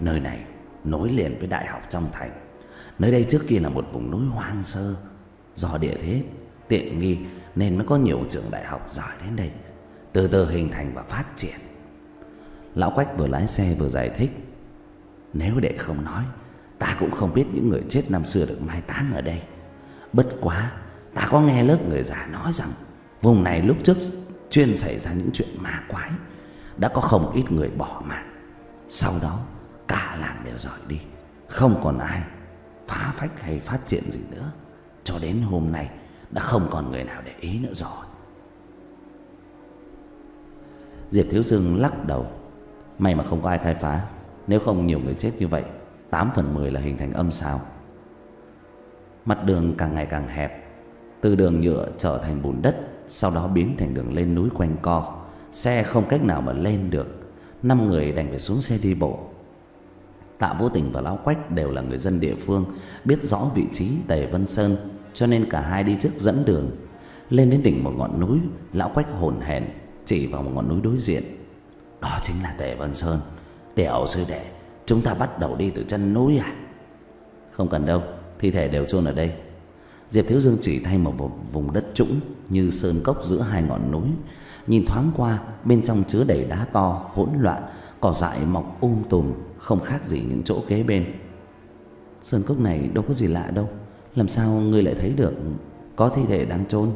Nơi này nối liền với đại học trong thành. Nơi đây trước kia là một vùng núi hoang sơ, do địa thế tiện nghi nên mới có nhiều trường đại học giỏi đến đây, từ từ hình thành và phát triển. Lão Quách vừa lái xe vừa giải thích, nếu để không nói Ta cũng không biết những người chết năm xưa được mai táng ở đây. Bất quá Ta có nghe lớp người già nói rằng Vùng này lúc trước chuyên xảy ra những chuyện ma quái Đã có không ít người bỏ mạng. Sau đó cả làng đều rời đi Không còn ai phá phách hay phát triển gì nữa. Cho đến hôm nay đã không còn người nào để ý nữa rồi. Diệp Thiếu Dương lắc đầu. May mà không có ai khai phá. Nếu không nhiều người chết như vậy 8 phần 10 là hình thành âm sao. Mặt đường càng ngày càng hẹp. Từ đường nhựa trở thành bùn đất, Sau đó biến thành đường lên núi quanh co. Xe không cách nào mà lên được. Năm người đành phải xuống xe đi bộ. Tạ Vô Tình và Lão Quách đều là người dân địa phương, Biết rõ vị trí Tề Vân Sơn. Cho nên cả hai đi trước dẫn đường, Lên đến đỉnh một ngọn núi, Lão Quách hồn hển Chỉ vào một ngọn núi đối diện. Đó chính là Tề Vân Sơn. Tiểu sư đệ, Chúng ta bắt đầu đi từ chân núi à? Không cần đâu, Thi thể đều chôn ở đây. Diệp Thiếu Dương chỉ thay một vùng đất trũng Như sơn cốc giữa hai ngọn núi. Nhìn thoáng qua, Bên trong chứa đầy đá to, hỗn loạn, Cỏ dại mọc um tùm, Không khác gì những chỗ kế bên. Sơn cốc này đâu có gì lạ đâu. Làm sao ngươi lại thấy được Có thi thể đang chôn?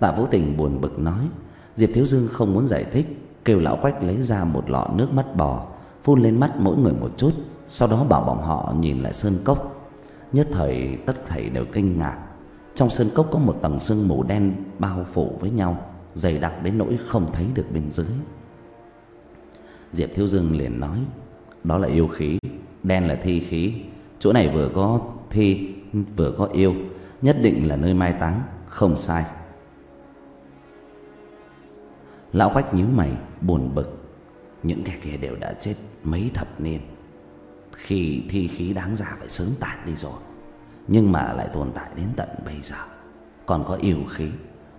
Tạ Vũ Tình buồn bực nói, Diệp Thiếu Dương không muốn giải thích, Kêu lão quách lấy ra một lọ nước mắt bò, Phun lên mắt mỗi người một chút, Sau đó bảo bọn họ nhìn lại sơn cốc. Nhất thời, tất thảy đều kinh ngạc. Trong sơn cốc có một tầng sương mù đen bao phủ với nhau, Dày đặc đến nỗi không thấy được bên dưới. Diệp Thiếu Dương liền nói, Đó là yêu khí, Đen là thi khí. Chỗ này vừa có thi, vừa có yêu, Nhất định là nơi mai táng, Không sai. Lão Quách nhíu mày, buồn bực. Những kẻ kia đều đã chết mấy thập niên. Khi thi khí đáng ra phải sớm tàn đi rồi, Nhưng mà lại tồn tại đến tận bây giờ. Còn có yêu khí,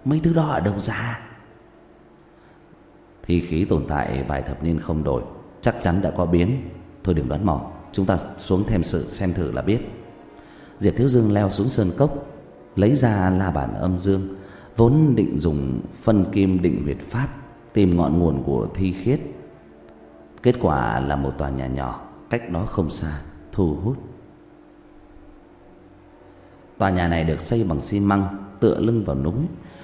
Mấy thứ đó ở đâu ra? Thi khí tồn tại vài thập niên không đổi, Chắc chắn đã có biến. Thôi đừng đoán mò. Chúng ta xuống thêm sự xem thử là biết. Diệp Thiếu Dương leo xuống sơn cốc, Lấy ra la bàn âm dương, Vốn định dùng phân kim định huyệt pháp Tìm ngọn nguồn của thi khiết. Kết quả là một tòa nhà nhỏ, Cách đó không xa, Thu hút. Tòa nhà này được xây bằng xi măng, Tựa lưng vào núi.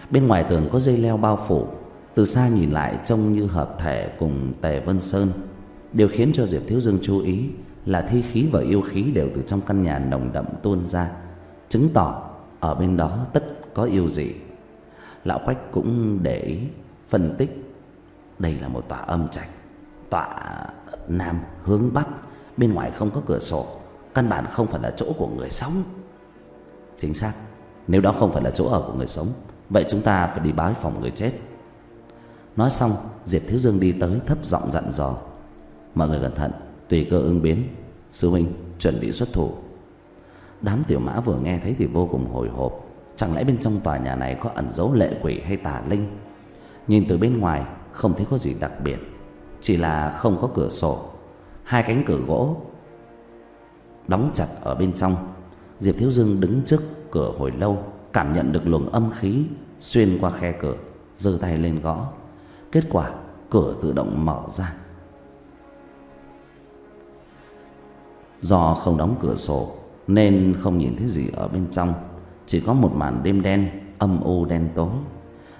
Bên ngoài tường có dây leo bao phủ. Từ xa nhìn lại trông như hợp thể cùng Tề Vân Sơn. Điều khiến cho Diệp Thiếu Dương chú ý là thi khí và yêu khí đều từ trong căn nhà nồng đậm tuôn ra, Chứng tỏ ở bên đó tất có yêu dị. Lão Quách cũng để ý, phân tích, Đây là một tòa âm trạch, Tòa nam hướng bắc, Bên ngoài không có cửa sổ, Căn bản không phải là chỗ của người sống. Chính xác, Nếu đó không phải là chỗ ở của người sống, Vậy chúng ta phải đi bái phòng người chết. Nói xong, Diệp Thiếu Dương đi tới thấp giọng dặn dò, Mọi người cẩn thận Tùy cơ ứng biến, Sư huynh chuẩn bị xuất thủ. Đám tiểu mã vừa nghe thấy thì vô cùng hồi hộp. Chẳng lẽ bên trong tòa nhà này có ẩn dấu lệ quỷ hay tà linh? Nhìn từ bên ngoài, không thấy có gì đặc biệt. Chỉ là không có cửa sổ. Hai cánh cửa gỗ Đóng chặt ở bên trong. Diệp Thiếu Dương đứng trước cửa hồi lâu, Cảm nhận được luồng âm khí Xuyên qua khe cửa, giơ tay lên gõ. Kết quả, cửa tự động mở ra. Do không đóng cửa sổ, Nên không nhìn thấy gì ở bên trong. Chỉ có một màn đêm đen, Âm u đen tối.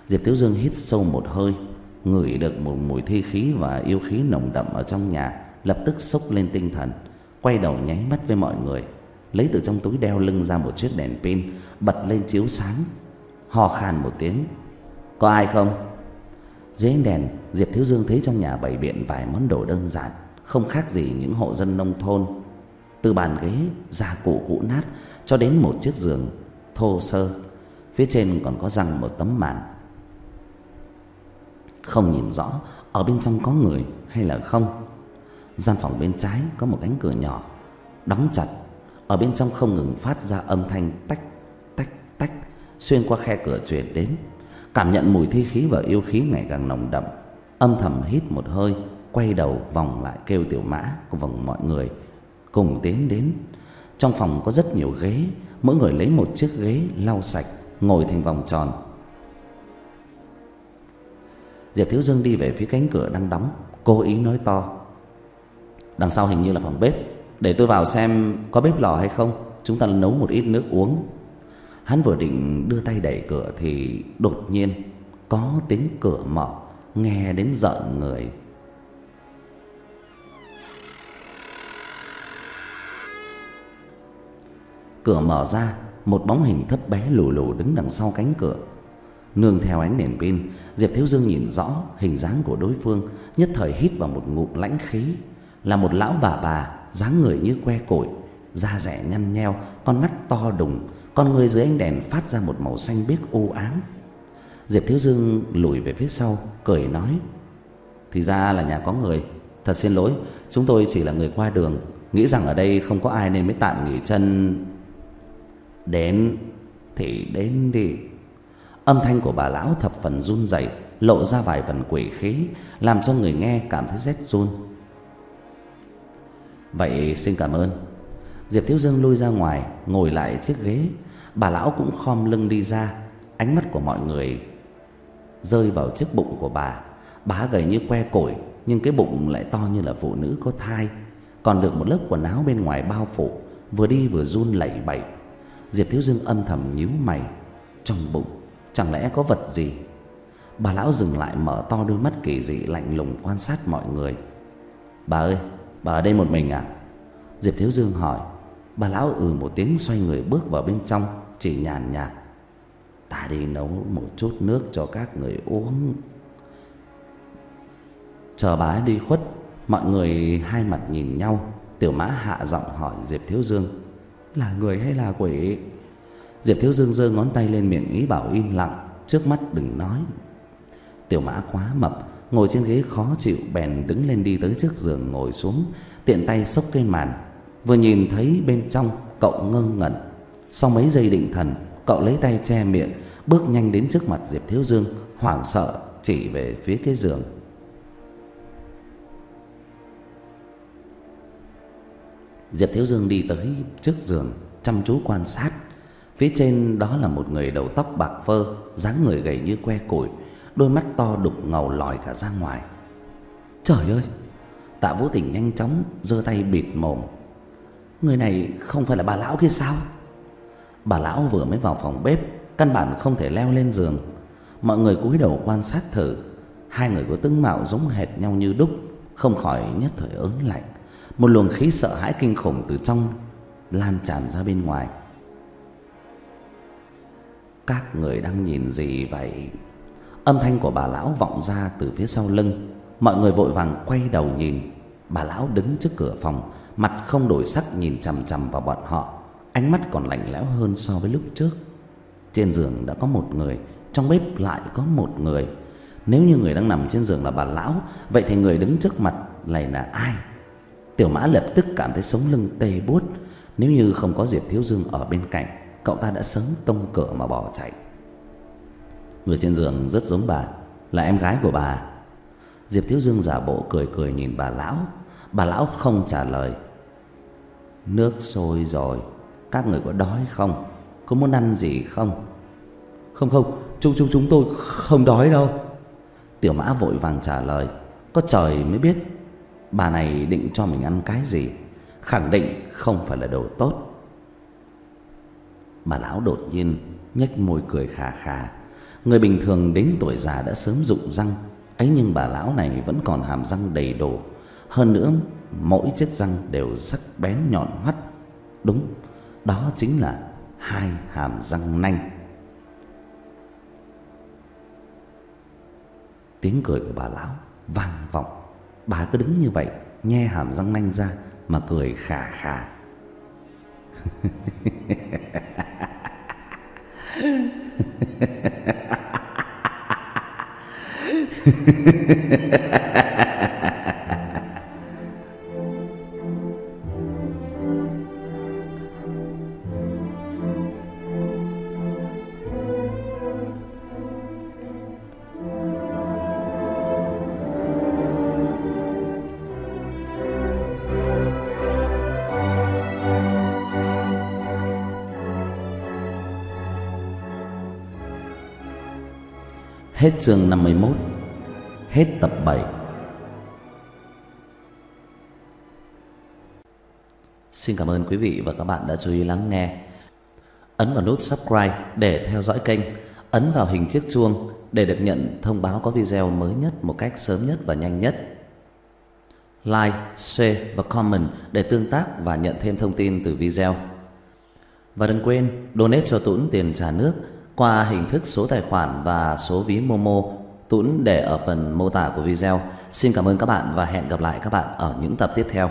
Diệp Thiếu Dương hít sâu một hơi, Ngửi được một mùi thi khí và yêu khí nồng đậm ở trong nhà, Lập tức sốc lên tinh thần, Quay đầu nháy mắt với mọi người. Lấy từ trong túi đeo lưng ra một chiếc đèn pin, Bật lên chiếu sáng. Hò khan một tiếng, Có ai không? Dưới ánh đèn, Diệp Thiếu Dương thấy trong nhà bày biện vài món đồ đơn giản, Không khác gì những hộ dân nông thôn. Từ bàn ghế gia cụ cũ nát Cho đến một chiếc giường thô sơ. Phía trên còn có răng một tấm màn. Không nhìn rõ Ở bên trong có người hay là không. Gian phòng bên trái có một cánh cửa nhỏ, Đóng chặt. Ở bên trong không ngừng phát ra âm thanh tách tách tách, Xuyên qua khe cửa truyền đến. Cảm nhận mùi thi khí và yêu khí ngày càng nồng đậm. Âm thầm hít một hơi, Quay đầu vòng lại kêu tiểu mã Của vòng mọi người. Cùng tiến đến. Trong phòng có rất nhiều ghế, Mỗi người lấy một chiếc ghế lau sạch, Ngồi thành vòng tròn. Diệp Thiếu Dương đi về phía cánh cửa đang đóng, Cố ý nói to. Đằng sau hình như là phòng bếp, Để tôi vào xem có bếp lò hay không, Chúng ta nấu một ít nước uống. Hắn vừa định đưa tay đẩy cửa Thì đột nhiên Có tiếng cửa mở Nghe đến giận người. Cửa mở ra, Một bóng hình thấp bé lù lù đứng đằng sau cánh cửa. Nương theo ánh đèn pin, Diệp Thiếu Dương nhìn rõ hình dáng của đối phương, Nhất thời hít vào một ngụm lãnh khí. Là một lão bà bà, dáng người như que củi Da rẻ nhăn nheo, Con mắt to đùng, Con người dưới ánh đèn phát ra một màu xanh biếc u ám. Diệp Thiếu Dương lùi về phía sau, Cười nói, Thì ra là nhà có người. Thật xin lỗi, Chúng tôi chỉ là người qua đường. Nghĩ rằng ở đây không có ai nên mới tạm nghỉ chân Đến Thì đến đi Âm thanh của bà lão thập phần run rẩy, lộ ra vài phần quỷ khí, làm cho người nghe cảm thấy rét run. Vậy xin cảm ơn. Diệp Thiếu Dương lui ra ngoài, ngồi lại chiếc ghế. Bà lão cũng khom lưng đi ra, ánh mắt của mọi người rơi vào chiếc bụng của bà. Bà gầy như que củi, nhưng cái bụng lại to như là phụ nữ có thai, còn được một lớp quần áo bên ngoài bao phủ, vừa đi vừa run lẩy bẩy. Diệp Thiếu Dương âm thầm nhíu mày, trong bụng Chẳng lẽ có vật gì? Bà lão dừng lại mở to đôi mắt kỳ dị lạnh lùng quan sát mọi người. Bà ơi Bà ở đây một mình à? Diệp Thiếu Dương hỏi. Bà lão ừ một tiếng xoay người bước vào bên trong Chỉ nhàn nhạt. Ta đi nấu một chút nước cho các người uống. Chờ bà ấy đi khuất Mọi người hai mặt nhìn nhau. Tiểu mã hạ giọng hỏi Diệp Thiếu Dương. Là người hay là quỷ? Diệp Thiếu Dương giơ ngón tay lên miệng ý bảo im lặng, Trước mắt đừng nói. Tiểu mã quá mập, Ngồi trên ghế khó chịu, bèn đứng lên đi tới trước giường ngồi xuống, Tiện tay xốc cây màn. Vừa nhìn thấy bên trong, cậu ngơ ngẩn. Sau mấy giây định thần, Cậu lấy tay che miệng, Bước nhanh đến trước mặt Diệp Thiếu Dương, Hoảng sợ chỉ về phía cái giường. Diệp Thiếu Dương đi tới trước giường Chăm chú quan sát Phía trên đó là một người đầu tóc bạc phơ, dáng người gầy như que củi, đôi mắt to đục ngầu lòi cả ra ngoài. Trời ơi! Tạ Vũ Tình nhanh chóng giơ tay bịt mồm. Người này không phải là bà lão kia sao? Bà lão vừa mới vào phòng bếp, căn bản không thể leo lên giường. Mọi người cúi đầu quan sát thử, hai người có tướng mạo giống hệt nhau như đúc, không khỏi nhất thời ớn lạnh. Một luồng khí sợ hãi kinh khủng từ trong lan tràn ra bên ngoài. Các người đang nhìn gì vậy? Âm thanh của bà lão vọng ra từ phía sau lưng. Mọi người vội vàng quay đầu nhìn. Bà lão đứng trước cửa phòng, Mặt không đổi sắc nhìn chằm chằm vào bọn họ. Ánh mắt còn lạnh lẽo hơn so với lúc trước. Trên giường đã có một người, Trong bếp lại có một người. Nếu như người đang nằm trên giường là bà lão, Vậy thì người đứng trước mặt này là ai? Tiểu mã lập tức cảm thấy sống lưng tê buốt. Nếu như không có Diệp Thiếu Dương ở bên cạnh Cậu ta đã sớm tông cửa mà bỏ chạy. Người trên giường rất giống bà Là em gái của bà. Diệp Thiếu Dương giả bộ cười cười nhìn bà lão. Bà lão không trả lời. Nước sôi rồi Các người có đói không? Có muốn ăn gì không? Không không Chúng, chúng, chúng tôi không đói đâu. Tiểu mã vội vàng trả lời. Có trời mới biết Bà này định cho mình ăn cái gì? Khẳng định không phải là đồ tốt. Bà lão đột nhiên nhếch môi cười khà khà. Người bình thường đến tuổi già đã sớm rụng răng ấy nhưng bà lão này vẫn còn hàm răng đầy đủ Hơn nữa mỗi chiếc răng đều sắc bén nhọn hoắt. Đúng, đó chính là hai hàm răng nanh. Tiếng cười của bà lão vang vọng. Bà cứ đứng như vậy Nhe hàm răng nanh ra Mà cười khà khà. Hết chương 51 Hết tập 7 Xin cảm ơn quý vị và các bạn đã chú ý lắng nghe. Ấn vào nút subscribe để theo dõi kênh, ấn vào hình chiếc chuông để được nhận thông báo có video mới nhất một cách sớm nhất và nhanh nhất. Like, share và comment để tương tác và nhận thêm thông tin từ video. Và đừng quên donate cho Tũng tiền trả nước qua hình thức số tài khoản và số ví Momo, Tuấn để ở phần mô tả của video. Xin cảm ơn các bạn và hẹn gặp lại các bạn ở những tập tiếp theo.